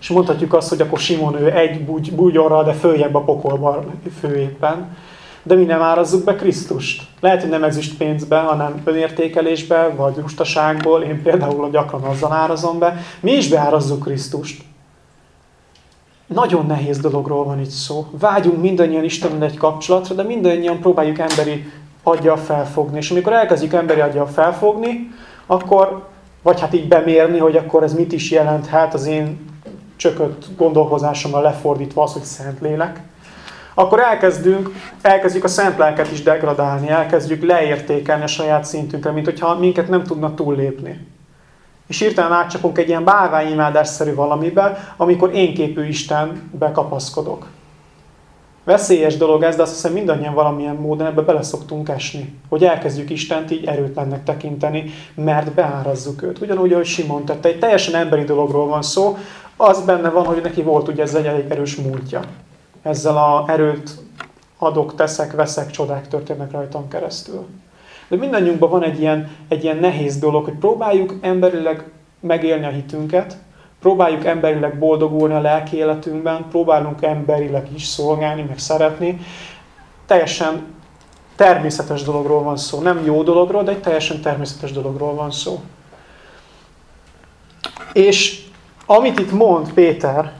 És mondhatjuk azt, hogy akkor Simon ő egy bugyonra, de följebb a pokolban fő éppen. De mi nem árazzuk be Krisztust. Lehet, hogy nem ezüst pénzbe, hanem önértékelésbe, vagy lustaságból. Én például gyakran azzal árazom be. Mi is beárazzuk Krisztust. Nagyon nehéz dologról van itt szó. Vágyunk mindannyian Istennel egy kapcsolatra, de mindannyian próbáljuk emberi adja felfogni. És amikor elkezdjük emberi adja felfogni, akkor, vagy hát így bemérni, hogy akkor ez mit is jelenthet az én csökött gondolkozásommal lefordítva az, hogy Szentlélek, akkor elkezdünk, elkezdjük a szent lelket is degradálni, elkezdjük leértékelni a saját szintünkre, mint hogyha minket nem tudna túllépni. És hirtelen átcsapunk egy ilyen bálványimádásszerű valamibe, amikor én képű Istenbe kapaszkodok. Veszélyes dolog ez, de azt hiszem mindannyian valamilyen módon ebbe bele szoktunk esni. Hogy elkezdjük Istent így erőtlennek tekinteni, mert beárazzuk őt. Ugyanúgy, ahogy Simon tette. Egy teljesen emberi dologról van szó. Az benne van, hogy neki volt ugye ez egy elég erős múltja. Ezzel a erőt adok, teszek, veszek, csodák történnek rajtam keresztül. De mindannyiunkban van egy ilyen, egy ilyen nehéz dolog, hogy próbáljuk emberileg megélni a hitünket, próbáljuk emberileg boldogulni a lelki életünkben, próbálunk emberileg is szolgálni, meg szeretni. Teljesen természetes dologról van szó. Nem jó dologról, de egy teljesen természetes dologról van szó. És amit itt mond Péter,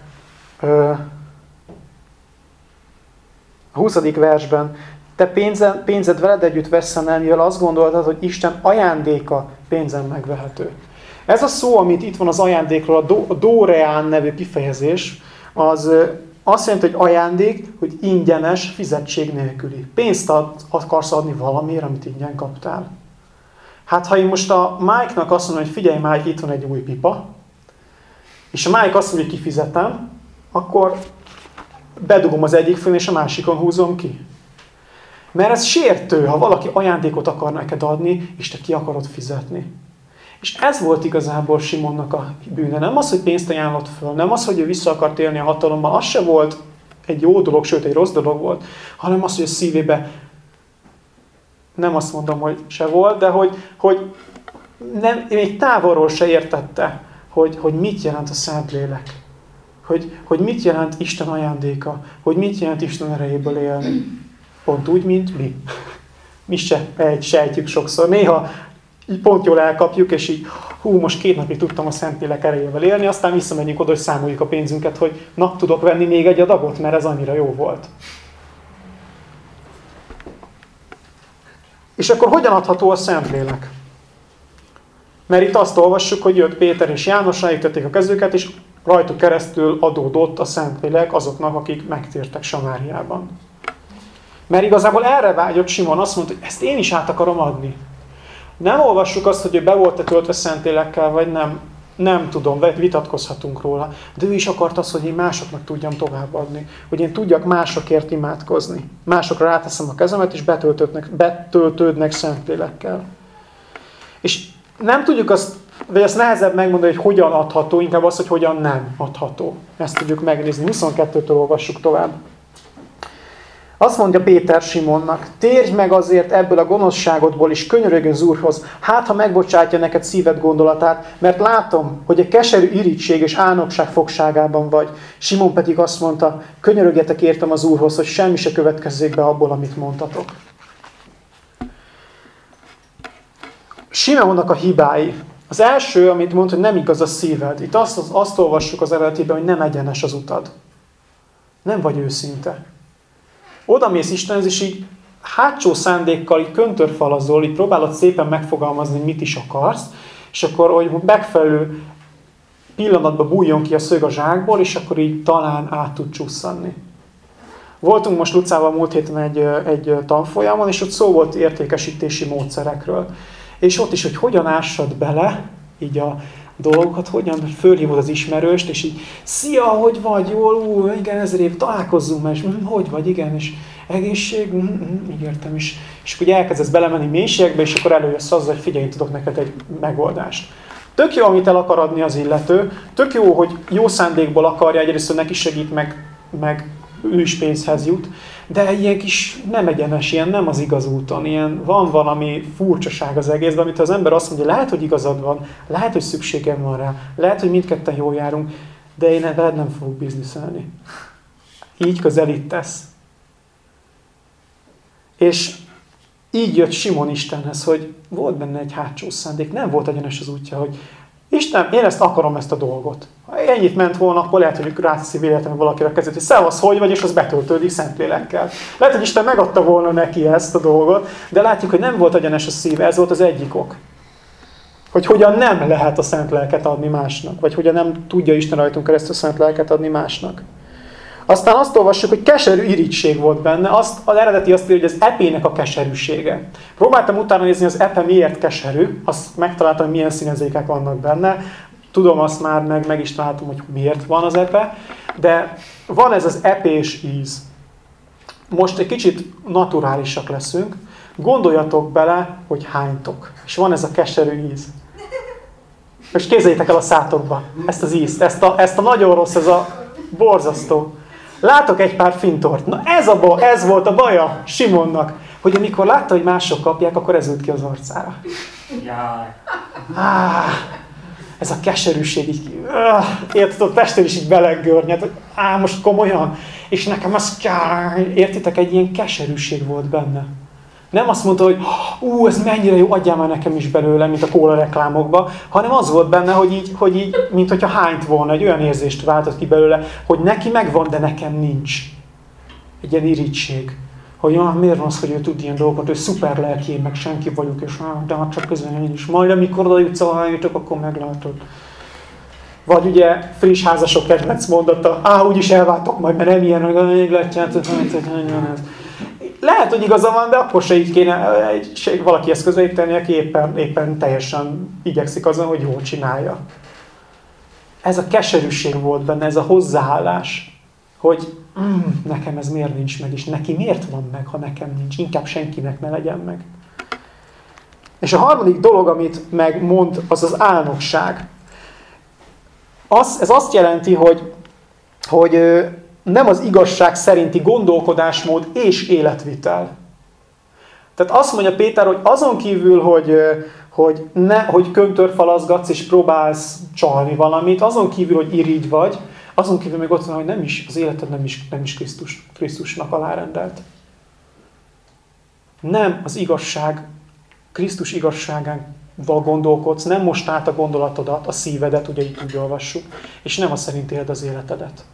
a 20. versben, te pénzed, pénzed veled együtt vesszen el, mivel azt gondoltad, hogy Isten ajándéka pénzen megvehető. Ez a szó, amit itt van az ajándékról, a, do, a Dóreán nevű kifejezés, az azt jelenti, hogy ajándék, hogy ingyenes, fizetség nélküli. Pénzt ad, akarsz adni valamiért, amit ingyen kaptál. Hát ha én most a Mike-nak azt mondom, hogy figyelj Mike, itt van egy új pipa, és a Mike azt mondja, hogy kifizetem, akkor bedugom az egyik főn, és a másikon húzom ki. Mert ez sértő, ha valaki ajándékot akar neked adni, és te ki akarod fizetni. És ez volt igazából Simonnak a bűne. Nem az, hogy pénzt ajánlott föl, nem az, hogy ő vissza akart élni a hatalommal, az se volt egy jó dolog, sőt egy rossz dolog volt, hanem az, hogy a szívébe nem azt mondom, hogy se volt, de hogy, hogy nem, még távolról se értette, hogy, hogy mit jelent a Szentlélek. Hogy, hogy mit jelent Isten ajándéka, hogy mit jelent Isten erejéből élni. Pont úgy, mint mi. Mi se sejtjük sokszor. Néha így pont jól elkapjuk, és így, hú, most két napig tudtam a Szentlélek erejével élni, aztán visszamegyünk oda, hogy számoljuk a pénzünket, hogy na, tudok venni még egy adagot, mert ez annyira jó volt. És akkor hogyan adható a Szentlélek? Mert itt azt olvassuk, hogy jött Péter és János, elítették a kezüket, és rajtuk keresztül adódott a Szentlélek azoknak, akik megtértek Samáriában. Mert igazából erre vágyott Simon, azt mondta, hogy ezt én is át akarom adni. Nem olvassuk azt, hogy ő be volt-e töltve Szentlélekkel, vagy nem. Nem tudom, vitatkozhatunk róla. De ő is akart azt, hogy én másoknak tudjam továbbadni. Hogy én tudjak másokért imádkozni. Másokra ráteszem a kezemet, és betöltődnek, betöltődnek Szentlélekkel. És nem tudjuk azt, vagy azt nehezebb megmondani, hogy hogyan adható, inkább az, hogy hogyan nem adható. Ezt tudjuk megnézni. 22-től olvassuk tovább. Azt mondja Péter Simonnak, térj meg azért ebből a gonoszságodból is könyörögön az Úrhoz, hát ha megbocsátja neked szíved gondolatát, mert látom, hogy a keserű irítség és álnokság fogságában vagy. Simon pedig azt mondta, könyörögjetek értem az Úrhoz, hogy semmi se következzék be abból, amit mondtatok. Simonnak a hibái. Az első, amit mond, hogy nem igaz a szíved. Itt azt, azt olvassuk az eredetében, hogy nem egyenes az utad. Nem vagy őszinte oda mész Istenhez, és így hátsó szándékkal így köntörfalazol, így próbálod szépen megfogalmazni, mit is akarsz, és akkor, hogy megfelelő pillanatban bújjon ki a szög a zsákból, és akkor így talán át tud csusszanni. Voltunk most Lucával múlt héten egy, egy tanfolyamon, és ott szó volt értékesítési módszerekről. És ott is, hogy hogyan ássad bele így a dolgokat, hogyan fölhívod az ismerőst, és így, szia, hogy vagy, jól, ú, igen, ezer év, találkozzunk már, és mm, hogy vagy, igen, és egészség, mm, mm, ígértem is. És akkor elkezdesz belemenni mélységbe, és akkor előjössz azzal, hogy figyelj, tudok neked egy megoldást. Tök jó, amit el akar adni az illető, tök jó, hogy jó szándékból akarja, egyrészt, neki segít, meg, meg ő is pénzhez jut, de ilyen kis nem egyenes, ilyen nem az igaz úton, ilyen van valami furcsaság az egészben, amit az ember azt mondja, lehet, hogy igazad van, lehet, hogy szükségem van rá, lehet, hogy mindketten jól járunk, de én veled nem fogok bizniszelni. Így közelítesz. És így jött Simon Istenhez, hogy volt benne egy hátsó szándék, nem volt egyenes az útja, hogy Isten, én ezt akarom, ezt a dolgot. Ha ennyit ment volna, akkor lehet, hogy ráteszi véletlenül valakire a kezét, hogy szevasz, hogy vagy, és az betöltődik Szentlélekkel. Lehet, hogy Isten megadta volna neki ezt a dolgot, de látjuk, hogy nem volt egyenes a szíve, ez volt az egyik ok. Hogy hogyan nem lehet a szent lelket adni másnak, vagy hogyan nem tudja Isten rajtunk keresztül a szent lelket adni másnak. Aztán azt olvassuk, hogy keserű irítség volt benne, azt, az eredeti azt írja, hogy az epének a keserűsége. Próbáltam utána nézni, az epe miért keserű, azt megtaláltam, hogy milyen színezékek vannak benne. Tudom azt már, meg, meg is találtam, hogy miért van az epe, de van ez az epés íz. Most egy kicsit naturálisak leszünk. Gondoljatok bele, hogy hánytok. És van ez a keserű íz. És képzeljétek el a szátokba ezt az ízt, ezt a, ezt a nagyon rossz, ez a borzasztó. Látok egy pár fintort. Na ez, a ba, ez volt a baja Simonnak, hogy amikor látta, hogy mások kapják, akkor ez ült ki az arcára. Ah, ez a keserűség így, érted, a testél is így beleggörnyed, hogy á, most komolyan, és nekem az kell, értitek, egy ilyen keserűség volt benne. Nem azt mondta, hogy ú, ez mennyire jó, adjál már nekem is belőle, mint a kóla reklámokban, hanem az volt benne, hogy így, hogy így mint hogyha hányt volna, egy olyan érzést váltott ki belőle, hogy neki megvan, de nekem nincs. Egy ilyen irítség. Hogy ah, miért van az, hogy ő tud ilyen dolgokat, ő szuper lelki, meg senki vagyok, és ah, de hát csak közben én is. Majd amikor oda jutsz, ahol jutok, akkor meglátod. Vagy ugye friss házasok kedvenc mondata, á, úgyis elváltok majd, mert nem ilyen, hogy még látjátok, lehet, hogy igaza van, de akkor se így kéne se valaki ezt tenni, aki éppen, éppen teljesen igyekszik azon, hogy jól csinálja. Ez a keserűség volt benne, ez a hozzáállás, hogy mm, nekem ez miért nincs meg, és neki miért van meg, ha nekem nincs, inkább senkinek ne legyen meg. És a harmadik dolog, amit megmond, az az álnokság. Az, ez azt jelenti, hogy, hogy nem az igazság szerinti gondolkodásmód és életvitel. Tehát azt mondja Péter, hogy azon kívül, hogy, hogy, ne, hogy köntörfalazgatsz és próbálsz csalni valamit, azon kívül, hogy irigy vagy, azon kívül még ott van, hogy nem is, az életed nem is, nem is Krisztus, Krisztusnak alárendelt. Nem az igazság, Krisztus igazságával gondolkodsz, nem most át a gondolatodat, a szívedet, ugye itt úgy olvassuk, és nem az szerint éled az életedet.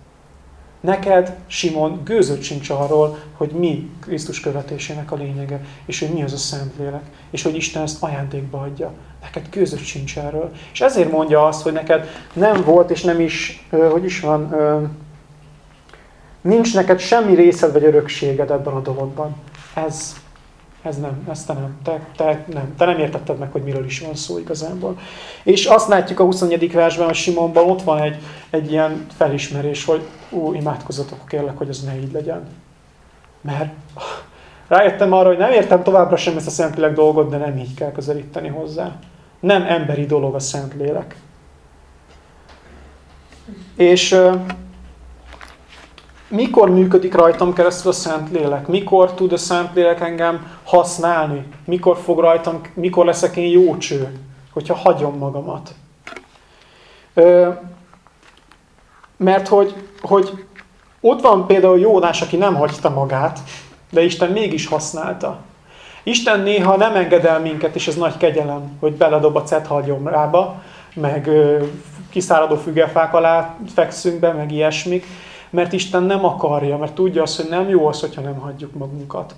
Neked, Simon, gőzött sincs arról, hogy mi Krisztus követésének a lényege, és hogy mi az a Szentlélek, és hogy Isten ezt ajándékba adja. Neked gőzött sincs erről. És ezért mondja azt, hogy neked nem volt, és nem is, hogy is van, nincs neked semmi részed vagy örökséged ebben a dologban. Ez ez nem, ezt te nem, te, te nem, te nem értetted meg, hogy miről is van szó igazából. És azt látjuk a 24. versben, hogy Simonban ott van egy, egy ilyen felismerés, hogy ú, imádkozatok, kérlek, hogy ez ne így legyen. Mert rájöttem arra, hogy nem értem továbbra sem ezt a Szentlélek dolgot, de nem így kell közelíteni hozzá. Nem emberi dolog a Szentlélek. És mikor működik rajtam keresztül a Szentlélek? Mikor tud a Szentlélek engem használni? Mikor fog rajtam, mikor leszek én jó cső? Hogyha hagyom magamat. Ö, mert hogy, hogy ott van például Jónás, aki nem hagyta magát, de Isten mégis használta. Isten néha nem enged minket, és ez nagy kegyelem, hogy beledob a cethagyomrába, meg ö, kiszáradó fügefák alá fekszünk be, meg ilyesmik, mert Isten nem akarja, mert tudja azt, hogy nem jó az, hogyha nem hagyjuk magunkat.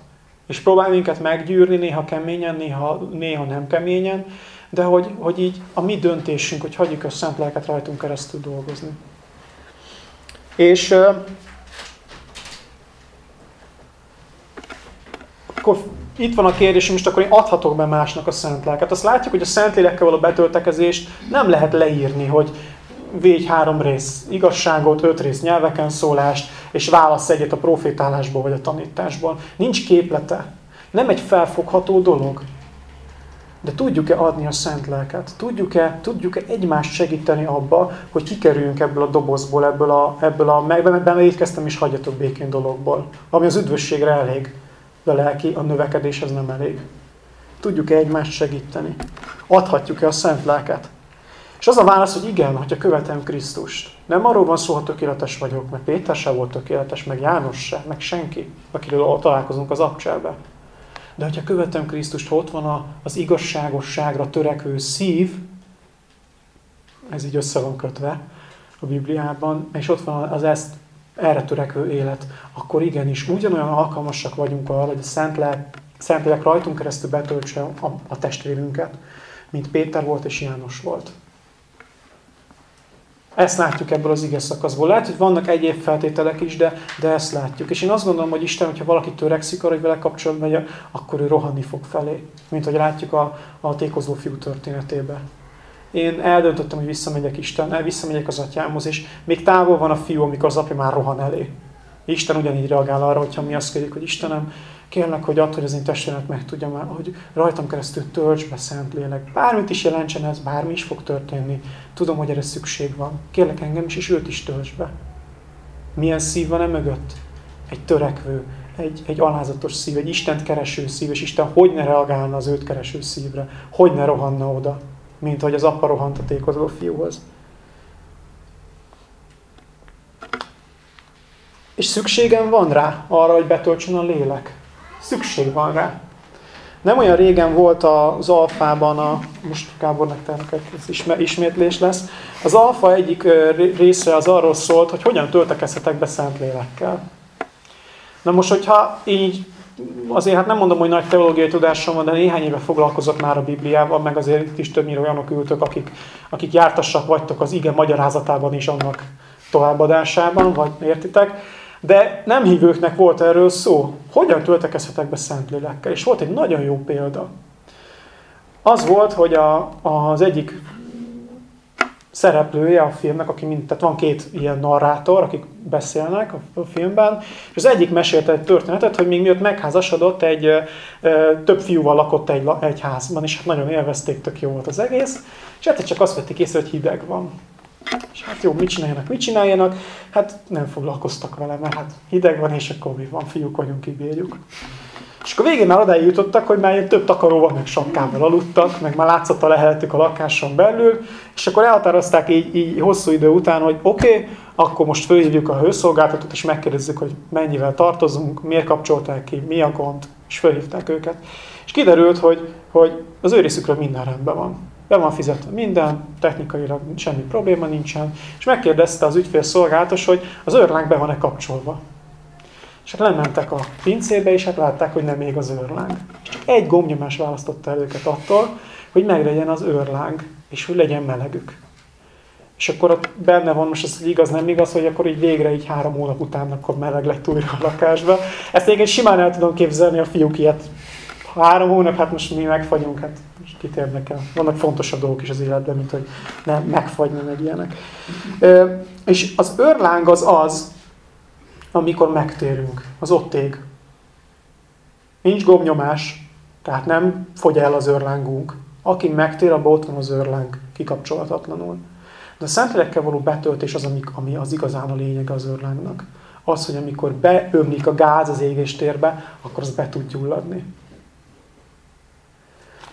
És próbál minket meggyűrni, néha keményen, néha, néha nem keményen, de hogy, hogy így a mi döntésünk, hogy hagyjuk a szent lelket rajtunk keresztül dolgozni. És uh, akkor itt van a kérdés, most akkor én adhatok be másnak a szent lelket. Azt látjuk, hogy a szent lélekkel való betöltekezést nem lehet leírni, hogy végy három rész igazságot, öt rész nyelveken szólást, és válasz egyet a profétálásból vagy a tanításból. Nincs képlete. Nem egy felfogható dolog. De tudjuk-e adni a szent lelket? Tudjuk-e, tudjuk-e egymást segíteni abba, hogy kikerüljünk ebből a dobozból, ebből a, ebből a bemerítkeztem és hagyjatok békén dologból, ami az üdvösségre elég, de a lelki, a növekedéshez nem elég. Tudjuk-e egymást segíteni? Adhatjuk-e a szent lelket? És az a válasz, hogy igen, hogyha követem Krisztust. Nem arról van szó, ha tökéletes vagyok, mert Péter se volt tökéletes, meg János se, meg senki, akiről találkozunk az abcselbe. De hogyha követem Krisztust, ha ott van az igazságosságra törekvő szív, ez így össze van kötve a Bibliában, és ott van az ezt erre törekvő élet, akkor igenis ugyanolyan alkalmasak vagyunk arra, hogy a Szentlélek, Szentlélek rajtunk keresztül betöltse a, a testvérünket, mint Péter volt és János volt. Ezt látjuk ebből az ige szakaszból. Lehet, hogy vannak egyéb feltételek is, de, de ezt látjuk. És én azt gondolom, hogy Isten, hogyha valaki törekszik arra, hogy vele kapcsolatban megy, akkor ő rohanni fog felé. Mint hogy látjuk a, a tékozó fiú történetében. Én eldöntöttem, hogy visszamegyek Isten, visszamegyek az atyámhoz, és még távol van a fiú, amikor az apja már rohan elé. Isten ugyanígy reagál arra, hogyha mi azt kérjük, hogy Istenem, kérlek, hogy add, hogy az én testvéremet meg tudjam, hogy rajtam keresztül tölts be szent lélek. Bármit is jelentsen ez, bármi is fog történni. Tudom, hogy erre szükség van. Kérlek engem is, és őt is tölts be. Milyen szív van e mögött? Egy törekvő, egy, egy alázatos szív, egy Istent kereső szív, és Isten hogy ne reagálna az őt kereső szívre, hogy ne rohanna oda. mint hogy az apa rohant a tékozó fiúhoz. És szükségem van rá, arra, hogy betöltsön a lélek. Szükség van rá. Nem olyan régen volt az alfában, a, most Gábornak termeket, ez ismétlés lesz, az alfa egyik része az arról szólt, hogy hogyan töltekezhetek be szent lélekkel. Na most, hogyha így, azért hát nem mondom, hogy nagy teológiai tudásom van, de néhány éve foglalkozok már a Bibliával, meg azért itt is többnyire olyanok ültök, akik, akik jártassak vagytok az ige magyarázatában is annak továbbadásában, vagy értitek. De nem hívőknek volt erről szó. Hogyan töltekezhetek be Szentlélekkel? És volt egy nagyon jó példa. Az volt, hogy a, az egyik szereplője a filmnek, aki mind, tehát van két ilyen narrátor, akik beszélnek a, filmben, és az egyik mesélte egy történetet, hogy még miatt megházasodott, egy több fiúval lakott egy, egy házban, és hát nagyon élvezték, tök jó volt az egész, és hát csak azt vették észre, hogy hideg van. És hát jó, mit csináljanak, mit csináljanak? Hát nem foglalkoztak vele, mert hát hideg van, és akkor mi van, fiúk vagyunk, kibírjuk. És akkor végén már odáig jutottak, hogy már több takaróval, meg sapkával aludtak, meg már látszott a leheletük a lakáson belül, és akkor elhatározták így, így hosszú idő után, hogy oké, okay, akkor most fölhívjuk a hőszolgáltatót, és megkérdezzük, hogy mennyivel tartozunk, miért kapcsolták ki, mi a gond, és fölhívták őket. És kiderült, hogy, hogy az ő részükről minden rendben van be van fizetve minden, technikailag semmi probléma nincsen, és megkérdezte az ügyfél szolgálatos, hogy az őrláng be van-e kapcsolva. És hát lementek a pincébe, és hát látták, hogy nem még az őrláng. Egy gombnyomás választotta el őket attól, hogy meglegyen az őrláng, és hogy legyen melegük. És akkor ott benne van, most ez igaz, nem igaz, hogy akkor így végre így három hónap után akkor meleg lett újra a lakásba. Ezt én simán el tudom képzelni, a fiúk ilyet három hónap, hát most mi megfagyunk, hát most kit érdekel. Vannak fontosabb dolgok is az életben, mint hogy nem megfagyni, meg ilyenek. Ö, és az őrláng az az, amikor megtérünk, az ott ég. Nincs gomnyomás, tehát nem fogy el az őrlángunk. Aki megtér, abban ott van az őrláng kikapcsolatatlanul. De a Szentlélekkel való betöltés az, ami, az igazán a lényeg az őrlángnak. Az, hogy amikor beömlik a gáz az égéstérbe, akkor az be tud gyulladni.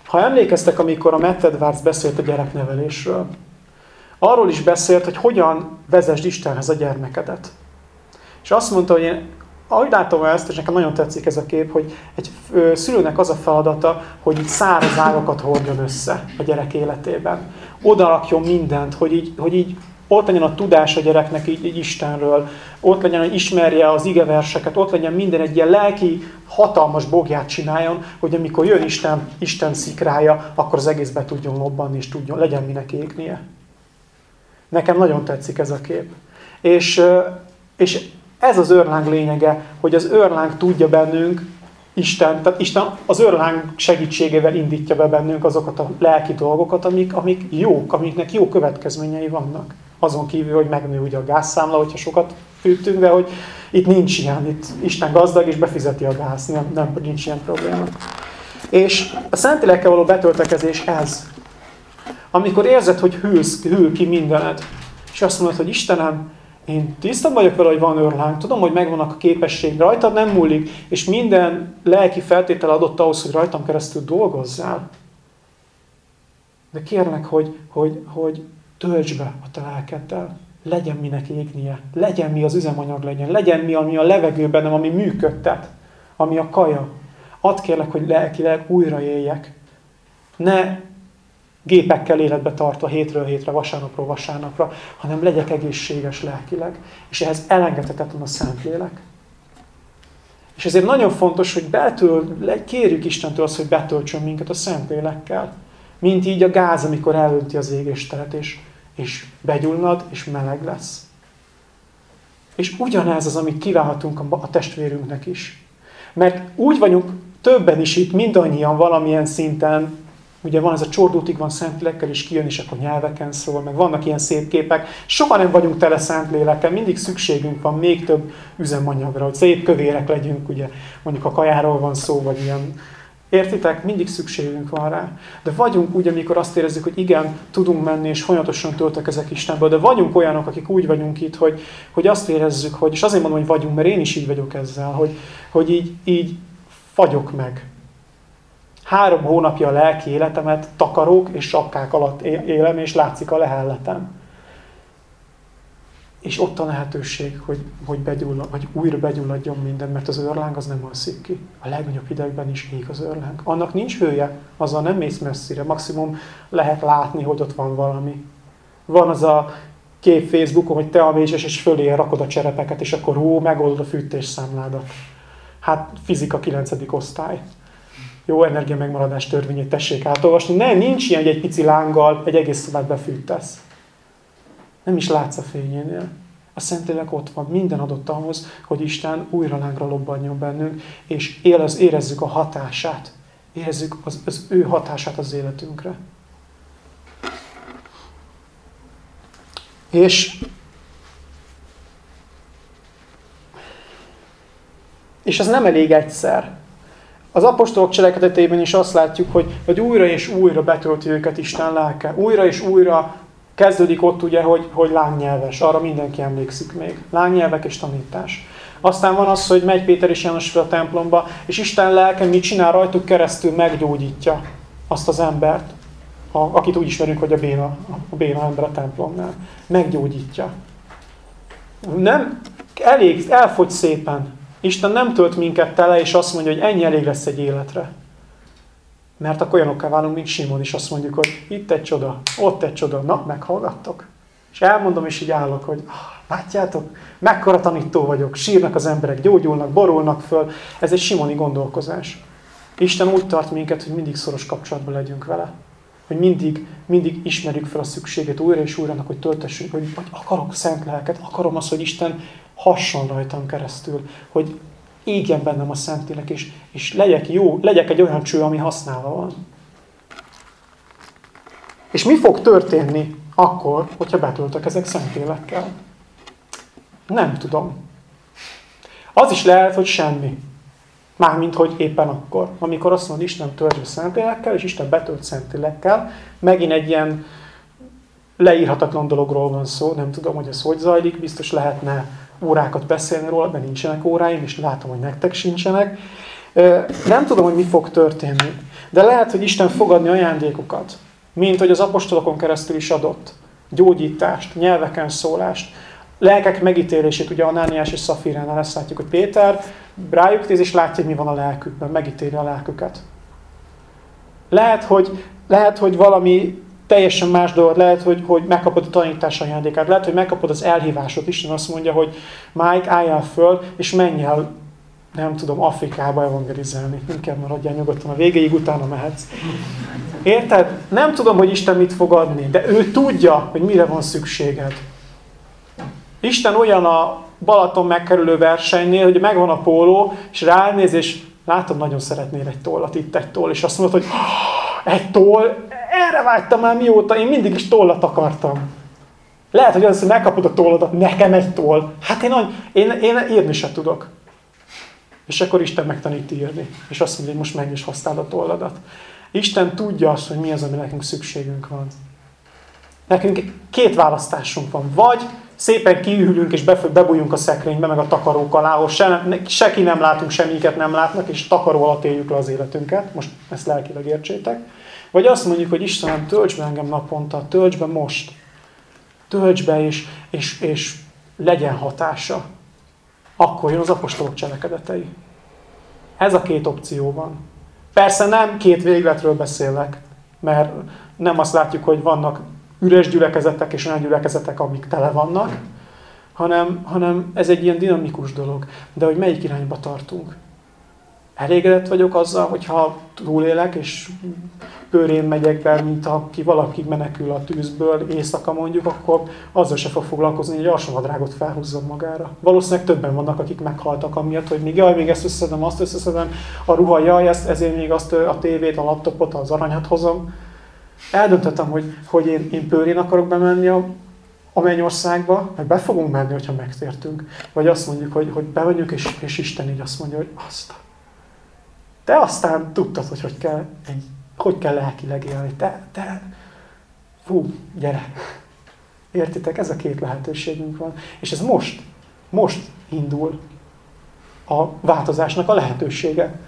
Ha emlékeztek, amikor a Matt Edwards beszélt a gyereknevelésről, arról is beszélt, hogy hogyan vezesd Istenhez a gyermekedet. És azt mondta, hogy én ahogy látom ezt, és nekem nagyon tetszik ez a kép, hogy egy szülőnek az a feladata, hogy így száraz ágakat hordjon össze a gyerek életében. Oda rakjon mindent, hogy így, hogy így ott legyen a tudás a gyereknek így, így Istenről, ott legyen, hogy ismerje az igeverseket, ott legyen minden egy ilyen lelki, hatalmas bogját csináljon, hogy amikor jön Isten, Isten szikrája, akkor az egész be tudjon lobbanni, és tudjon, legyen minek égnie. Nekem nagyon tetszik ez a kép. És, és ez az őrláng lényege, hogy az őrláng tudja bennünk, Isten, tehát Isten az őrláng segítségével indítja be bennünk azokat a lelki dolgokat, amik, amik jók, amiknek jó következményei vannak. Azon kívül, hogy megnő ugye a gázszámla, hogyha sokat fűtünk, de hogy itt nincs ilyen, itt Isten gazdag és befizeti a gáz, nem, nem nincs ilyen probléma. És a Szentlélekkel való betöltekezés ez. Amikor érzed, hogy hűlsz, hűl ki mindened, és azt mondod, hogy Istenem, én tisztában vagyok vele, hogy van őrláng, tudom, hogy megvannak a képesség, rajtad nem múlik, és minden lelki feltétel adott ahhoz, hogy rajtam keresztül dolgozzál. De kérlek, hogy, hogy, hogy töltsd be a te lelkeddel. Legyen minek égnie. Legyen mi az üzemanyag legyen. Legyen mi, ami a levegőben, ami működtet. Ami a kaja. Add kérlek, hogy lelkileg újra éljek. Ne gépekkel életbe tartva hétről hétre, vasárnapról vasárnapra, hanem legyek egészséges lelkileg. És ehhez elengedhetetlen a Szentlélek. És ezért nagyon fontos, hogy betöl, kérjük Istentől azt, hogy betöltsön minket a Szentlélekkel. Mint így a gáz, amikor elönti az égésteret, és, és begyullad, és meleg lesz. És ugyanez az, amit kívánhatunk a testvérünknek is. Mert úgy vagyunk többen is itt, mindannyian valamilyen szinten Ugye van ez a csordótig van Szentlélekkel, és kijön, és akkor nyelveken szól, meg vannak ilyen szép képek. Soha nem vagyunk tele Szentlélekkel, mindig szükségünk van még több üzemanyagra, hogy szép kövérek legyünk, ugye mondjuk a kajáról van szó, vagy ilyen Értitek? Mindig szükségünk van rá. De vagyunk úgy, amikor azt érezzük, hogy igen, tudunk menni, és folyamatosan töltek ezek Istenből, de vagyunk olyanok, akik úgy vagyunk itt, hogy, hogy azt érezzük, hogy, és azért mondom, hogy vagyunk, mert én is így vagyok ezzel, hogy, hogy így, így fagyok meg. Három hónapja a lelki életemet takarók és sapkák alatt élem, és látszik a lehelletem. És ott a lehetőség, hogy, hogy begyullad, vagy újra begyulladjon minden, mert az őrláng az nem alszik ki. A legnagyobb idegben is ég az őrláng. Annak nincs hője, azzal nem mész messzire. Maximum lehet látni, hogy ott van valami. Van az a kép Facebookon, hogy te a mézses, és fölé rakod a cserepeket, és akkor hú, megoldod a fűtésszámládat. Hát fizika 9. osztály. Jó energia megmaradás törvényét tessék átolvasni. Nem, nincs ilyen, hogy egy pici lánggal egy egész szobát befűtesz. Nem is látsz a fényénél. A Szentlélek ott van, minden adott ahhoz, hogy Isten újra lángra lobbanjon bennünk, és élez, érezzük a hatását. Érezzük az, az ő hatását az életünkre. És és ez nem elég egyszer. Az apostolok cselekedetében is azt látjuk, hogy, hogy újra és újra betölti őket Isten lelke. Újra és újra kezdődik ott ugye, hogy, hogy lángnyelves. Arra mindenki emlékszik még. Lángnyelvek és tanítás. Aztán van az, hogy megy Péter és János fel a templomba, és Isten lelke mit csinál rajtuk keresztül, meggyógyítja azt az embert, a, akit úgy ismerünk, hogy a béna, a béna ember a templomnál. Meggyógyítja. Nem, elég, elfogy szépen. Isten nem tölt minket tele, és azt mondja, hogy ennyi elég lesz egy életre. Mert akkor olyanokká válunk, mint Simon, és azt mondjuk, hogy itt egy csoda, ott egy csoda, na, meghallgattok. És elmondom, és így állok, hogy ah, látjátok, mekkora tanító vagyok, sírnak az emberek, gyógyulnak, borulnak föl. Ez egy simoni gondolkozás. Isten úgy tart minket, hogy mindig szoros kapcsolatban legyünk vele. Hogy mindig, mindig ismerjük fel a szükséget újra és újra, hogy töltessünk, hogy, hogy akarok szent lelket, akarom azt, hogy Isten hasson rajtam keresztül, hogy égjen bennem a Szentlélek, és, és legyek jó, legyek egy olyan cső, ami használva van. És mi fog történni akkor, hogyha betöltök ezek Szentlélekkel? Nem tudom. Az is lehet, hogy semmi. Mármint, hogy éppen akkor, amikor azt mondod, Isten töltsd Szentlélekkel, és Isten betölt Szentlélekkel, megint egy ilyen leírhatatlan dologról van szó, nem tudom, hogy ez hogy zajlik, biztos lehetne órákat beszélni róla, de nincsenek óráim, és látom, hogy nektek sincsenek. Nem tudom, hogy mi fog történni, de lehet, hogy Isten fogadni ajándékokat, mint hogy az apostolokon keresztül is adott. Gyógyítást, nyelveken szólást, lelkek megítélését, ugye Anániás és Szafiránál ezt látjuk, hogy Péter rájuk néz és látja, hogy mi van a lelkükben, megítéli a lelküket. Lehet, hogy, lehet, hogy valami teljesen más dolog. Lehet, hogy, hogy megkapod a tanítás ajándékát, lehet, hogy megkapod az elhívásot. Isten azt mondja, hogy Mike, álljál föl, és menj el, nem tudom, Afrikába evangelizálni. Inkább maradjál nyugodtan, a végéig utána mehetsz. Érted? Nem tudom, hogy Isten mit fog adni, de ő tudja, hogy mire van szükséged. Isten olyan a Balaton megkerülő versenynél, hogy megvan a póló, és ránéz, és látom, nagyon szeretnél egy tollat, itt egy toll, és azt mondod, hogy egy toll, erre vágytam már mióta, én mindig is tollat akartam. Lehet, hogy az, hogy megkapod a tolladat, nekem egy toll. Hát én, én, én írni se tudok. És akkor Isten megtanít írni. És azt mondja, hogy most meg is használd a tolladat. Isten tudja azt, hogy mi az, ami nekünk szükségünk van. Nekünk két választásunk van. Vagy szépen kiülünk és bebújunk a szekrénybe, meg a takarók alá, ahol se, se ki nem látunk, semmiket nem látnak, és takaró alatt éljük le az életünket. Most ezt lelkileg értsétek. Vagy azt mondjuk, hogy Istenem, tölts be engem naponta, tölts be most. Tölts be, és, és, és legyen hatása. Akkor jön az apostolok cselekedetei. Ez a két opció van. Persze nem két végletről beszélek, mert nem azt látjuk, hogy vannak üres gyülekezetek és olyan gyülekezetek, amik tele vannak, hanem, hanem ez egy ilyen dinamikus dolog. De hogy melyik irányba tartunk? Elégedett vagyok azzal, hogyha túlélek, és pörén megyek be, mint aki valaki menekül a tűzből éjszaka mondjuk, akkor azzal se fog foglalkozni, hogy egy alsóvadrágot felhúzzon magára. Valószínűleg többen vannak, akik meghaltak amiatt, hogy még jaj, még ezt összeszedem, azt összeszedem, a ruha, jaj, ezért még azt a tévét, a laptopot, az aranyat hozom. Eldöntöttem, hogy, hogy én, én pőrén akarok bemenni a, a mennyországba, meg be fogunk menni, hogyha megtértünk. Vagy azt mondjuk, hogy, hogy bemegyünk, és, és Isten így azt mondja, hogy azt. Te aztán tudtad, hogy hogy kell egy hogy kell lelkileg élni. Te, te, fú, gyere. Értitek? Ez a két lehetőségünk van. És ez most, most indul a változásnak a lehetősége.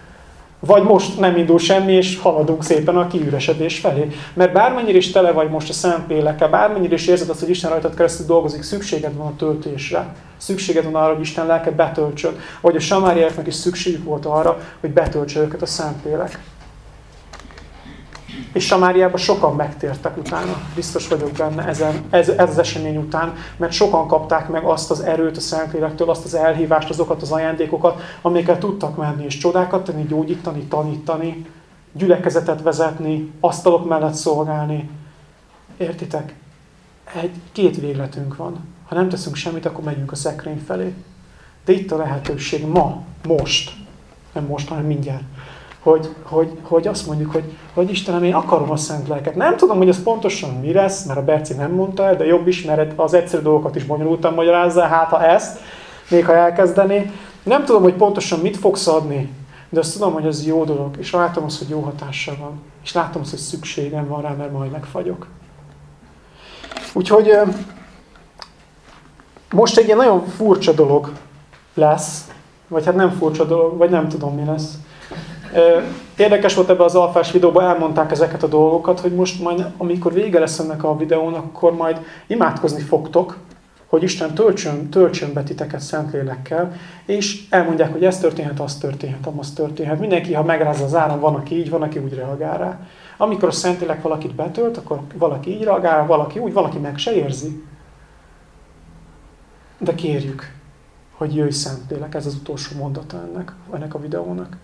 Vagy most nem indul semmi, és haladunk szépen a kiüresedés felé. Mert bármennyire is tele vagy most a szent lélekkel, bármennyire is érzed azt, hogy Isten rajtad keresztül dolgozik, szükséged van a töltésre. Szükséged van arra, hogy Isten lelke betöltsön. Ahogy a samáriáknak is szükségük volt arra, hogy betöltse őket a szent lélek. És Samáriában sokan megtértek utána. Biztos vagyok benne ezen, ez, ez az esemény után, mert sokan kapták meg azt az erőt a Szentlélektől, azt az elhívást, azokat az ajándékokat, amiket tudtak menni, és csodákat tenni, gyógyítani, tanítani, gyülekezetet vezetni, asztalok mellett szolgálni. Értitek? Egy, két végletünk van. Ha nem teszünk semmit, akkor megyünk a szekrény felé. De itt a lehetőség ma, most, nem most, hanem mindjárt, hogy, hogy, hogy azt mondjuk, hogy, hogy Istenem, én akarom a szent lelket. Nem tudom, hogy ez pontosan mi lesz, mert a Berci nem mondta el, de jobb is, mert az egyszerű dolgokat is bonyolultan magyarázza, hát ha ezt, még ha elkezdeni. Nem tudom, hogy pontosan mit fogsz adni, de azt tudom, hogy ez jó dolog, és látom azt, hogy jó hatása van. És látom azt, hogy szükségem van rá, mert majd megfagyok. Úgyhogy most egy ilyen nagyon furcsa dolog lesz, vagy hát nem furcsa dolog, vagy nem tudom mi lesz. Érdekes volt ebben az alfás videóban, elmondták ezeket a dolgokat, hogy most majd, amikor vége lesz ennek a videónak, akkor majd imádkozni fogtok, hogy Isten töltsön, töltsön be titeket Szentlélekkel, és elmondják, hogy ez történhet, az történhet, az történhet. Mindenki, ha megrázza az áram, van, aki így, van, aki úgy reagál rá. Amikor a Szentlélek valakit betölt, akkor valaki így reagál, valaki úgy, valaki meg se érzi. De kérjük, hogy jöjj Szentlélek, ez az utolsó mondata ennek, ennek a videónak.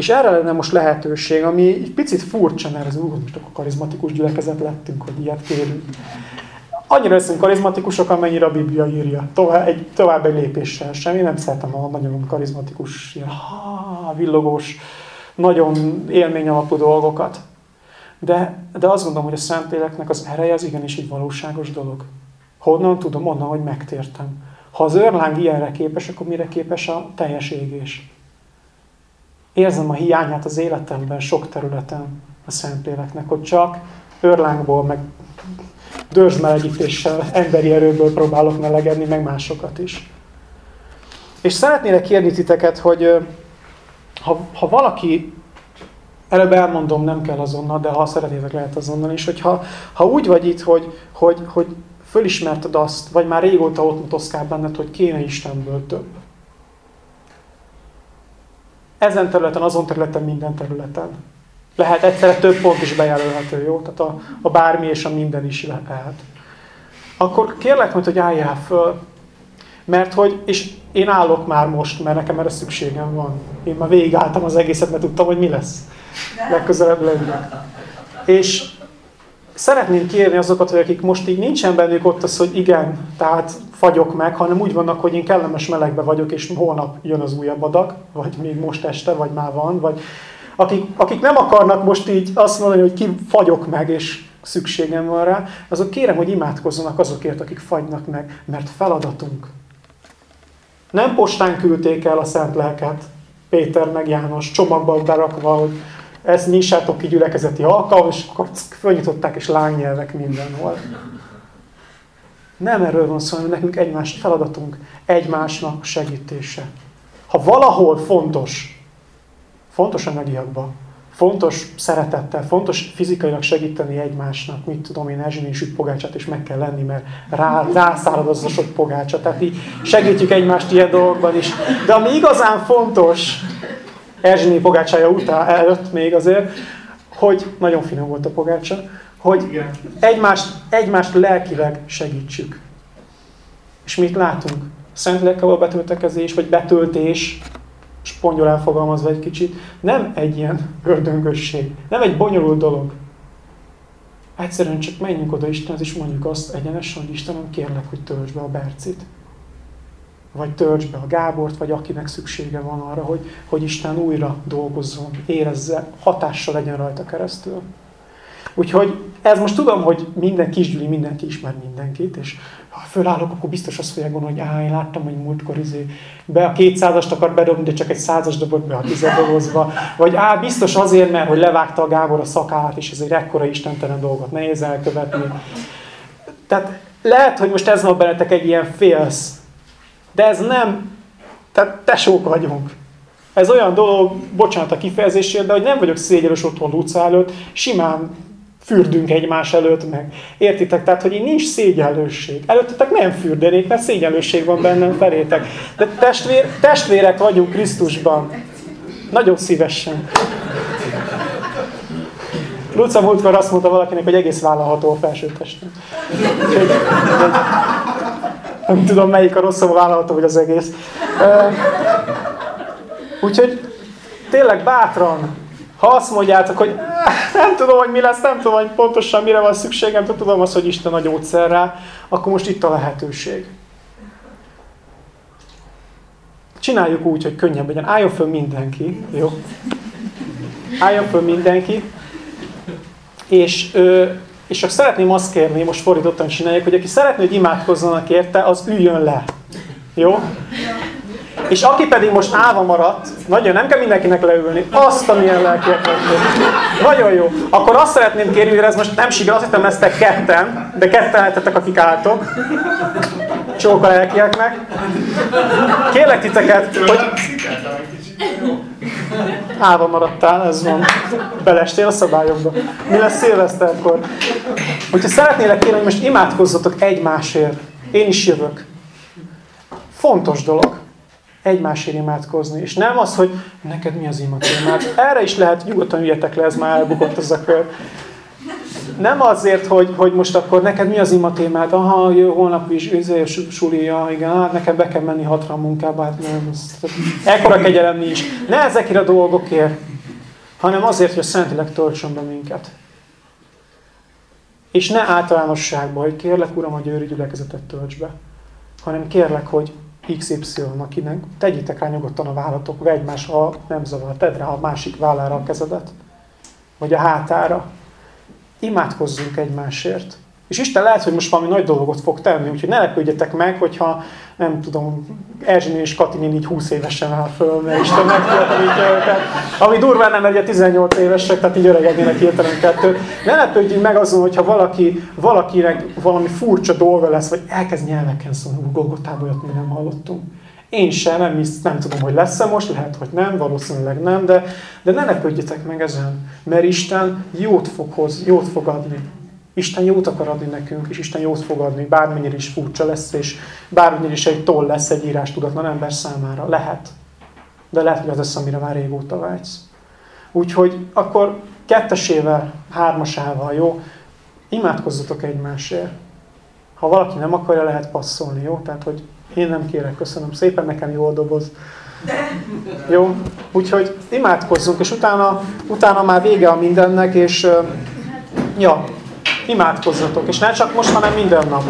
És erre lenne most lehetőség, ami egy picit furcsa, mert ez úgy, most akkor karizmatikus gyülekezet lettünk, hogy ilyet kérünk. Annyira leszünk karizmatikusok, amennyire a Biblia írja. Tovább egy, tovább egy lépéssel sem. Én nem szeretem a nagyon karizmatikus, ilyen, ha, villogós, nagyon élmény alapú dolgokat. De, de azt gondolom, hogy a Szentléleknek az ereje az igenis egy valóságos dolog. Honnan tudom? Onnan, hogy megtértem. Ha az őrláng ilyenre képes, akkor mire képes a teljes égés? Érzem a hiányát az életemben sok területen a Szentléleknek, hogy csak örlángból, meg dörzsmelegítéssel, emberi erőből próbálok melegedni, meg másokat is. És szeretnélek kérni titeket, hogy ha, ha valaki, előbb elmondom, nem kell azonnal, de ha szeretnétek, lehet azonnal is, hogy ha, ha úgy vagy itt, hogy, hogy, hogy fölismerted azt, vagy már régóta ott motoszkál benned, hogy kéne Istenből több. Ezen területen, azon területen, minden területen. Lehet egyszerre több pont is bejelölhető, jó? Tehát a, a bármi és a minden is lehet. Akkor kérlek majd, hogy álljál föl, mert hogy, és én állok már most, mert nekem erre szükségem van. Én már végigálltam az egészet, mert tudtam, hogy mi lesz. Legközelebb legyek. És szeretném kérni azokat, hogy akik most így nincsen bennük ott az, hogy igen, tehát fagyok meg, hanem úgy vannak, hogy én kellemes melegbe vagyok, és holnap jön az újabb adag, vagy még most este, vagy már van, vagy akik, akik nem akarnak most így azt mondani, hogy ki fagyok meg, és szükségem van rá, azok kérem, hogy imádkozzanak azokért, akik fagynak meg, mert feladatunk. Nem postán küldték el a szent lelket, Péter meg János csomagba berakva, hogy ezt nyissátok ki gyülekezeti alkalom, és akkor fölnyitották, és lángnyelvek mindenhol. Nem erről van szó, hanem nekünk egymást feladatunk, egymásnak segítése. Ha valahol fontos, fontos anyagiakban, fontos szeretettel, fontos fizikailag segíteni egymásnak, mit tudom én, Erzsini süt pogácsát is meg kell lenni, mert rá, rászárad az a sok pogácsa. Tehát így segítjük egymást ilyen dolgokban is. De ami igazán fontos, Erzsini pogácsája után, előtt még azért, hogy nagyon finom volt a pogácsa, hogy egymást, egymást lelkileg segítsük. És mit látunk? Szent lelkevel betöltekezés, vagy betöltés, sponyol elfogalmazva egy kicsit, nem egy ilyen ördöngösség, nem egy bonyolult dolog. Egyszerűen csak menjünk oda Istenhez, és mondjuk azt egyenesen, hogy Istenem, kérlek, hogy töltsd be a Bercit. Vagy töltsd be a Gábort, vagy akinek szüksége van arra, hogy, hogy Isten újra dolgozzon, érezze, hatással legyen rajta keresztül. Úgyhogy ez most tudom, hogy minden kisgyüli mindenki ismer mindenkit, és ha fölállok, akkor biztos azt fogják gondolni, hogy áh, én láttam, hogy múltkor izé, be a kétszázast akar bedobni, de csak egy százas dobott be a tizedobozba. Vagy á, biztos azért, mert hogy levágta a Gábor a szakát, és ez egy ekkora istentelen dolgot nehéz elkövetni. Tehát lehet, hogy most ez van bennetek egy ilyen félsz, de ez nem, tehát tesók vagyunk. Ez olyan dolog, bocsánat a kifejezésért, de hogy nem vagyok szégyelős otthon utca előtt, simán fürdünk egymás előtt meg. Értitek? Tehát, hogy így nincs szégyenlősség. Előttetek nem fürdenék, mert szégyenlősség van bennem felétek. De testvér, testvérek vagyunk Krisztusban. Nagyon szívesen. Luca múltkor azt mondta valakinek, hogy egész vállalható a felső testem. Nem tudom, melyik a rosszabb vállalható, hogy az egész. Úgyhogy tényleg bátran, ha azt mondjátok, hogy nem tudom, hogy mi lesz, nem tudom, hogy pontosan mire van szükségem, de tudom azt, hogy Isten a gyógyszer rá, akkor most itt a lehetőség. Csináljuk úgy, hogy könnyebb legyen. Álljon föl mindenki, jó? Álljon föl mindenki. És, ö, és csak szeretném azt kérni, most fordítottan csináljuk, hogy aki szeretné, hogy imádkozzanak érte, az üljön le. Jó? És aki pedig most állva maradt, nagyon nem kell mindenkinek leülni, azt, amilyen lelkiek Nagyon jó. Akkor azt szeretném kérni, hogy ez most nem siker, azt hittem lesztek ketten, de ketten lehetettek, akik álltok. Csók a lelkieknek. Kérlek titeket, hogy... Állva maradtál, ez van. Belestél a szabályokba. Mi lesz szilveszterkor? Hogyha szeretnélek kérni, hogy most imádkozzatok egymásért. Én is jövök. Fontos dolog egymásért imádkozni. És nem az, hogy neked mi az imatémád. Erre is lehet, nyugodtan üljetek le, ez már elbukott az a kör. Nem azért, hogy, hogy most akkor neked mi az imatémád, aha, jó, holnap is izé, sulia, igen, hát nekem be kell menni hatra a munkába, hát nem, ekkora kegyelem nincs. Ne ezekért a dolgokért, hanem azért, hogy a Szentileg töltsön be minket. És ne általánosságban, hogy kérlek, Uram, hogy őri gyülekezetet tölts be, hanem kérlek, hogy XY, akinek tegyétek rá nyugodtan a vállatok, vagy egymás, ha nem zavar, tedd rá a másik vállára a kezedet, vagy a hátára. Imádkozzunk egymásért. És Isten lehet, hogy most valami nagy dolgot fog tenni, úgyhogy ne lepődjetek meg, hogyha nem tudom, Erzsini és Katinin így 20 évesen áll föl, mert Isten megfiatalítja őket. Ami durván nem legyen 18 évesek, tehát így öregednének hirtelen kettőt. Ne lepődjünk meg azon, hogyha valaki, valakinek valami furcsa dolga lesz, vagy elkezd nyelveken szólni, Golgotából jött, mi nem hallottunk. Én sem, nem, nem tudom, hogy lesz-e most, lehet, hogy nem, valószínűleg nem, de, de ne lepődjetek meg ezen, mert Isten jót fog, hoz, jót fog adni. Isten jót akar adni nekünk, és Isten jót fog adni, bármennyire is furcsa lesz, és bármennyire is egy toll lesz egy írás tudatlan ember számára. Lehet. De lehet, hogy az lesz, amire már régóta vágysz. Úgyhogy akkor kettesével, hármasával, jó? Imádkozzatok egymásért. Ha valaki nem akarja, lehet passzolni, jó? Tehát, hogy én nem kérek, köszönöm szépen, nekem jó a doboz. Jó? Úgyhogy imádkozzunk, és utána, utána már vége a mindennek, és ja, imádkozzatok, és ne csak most, hanem minden nap.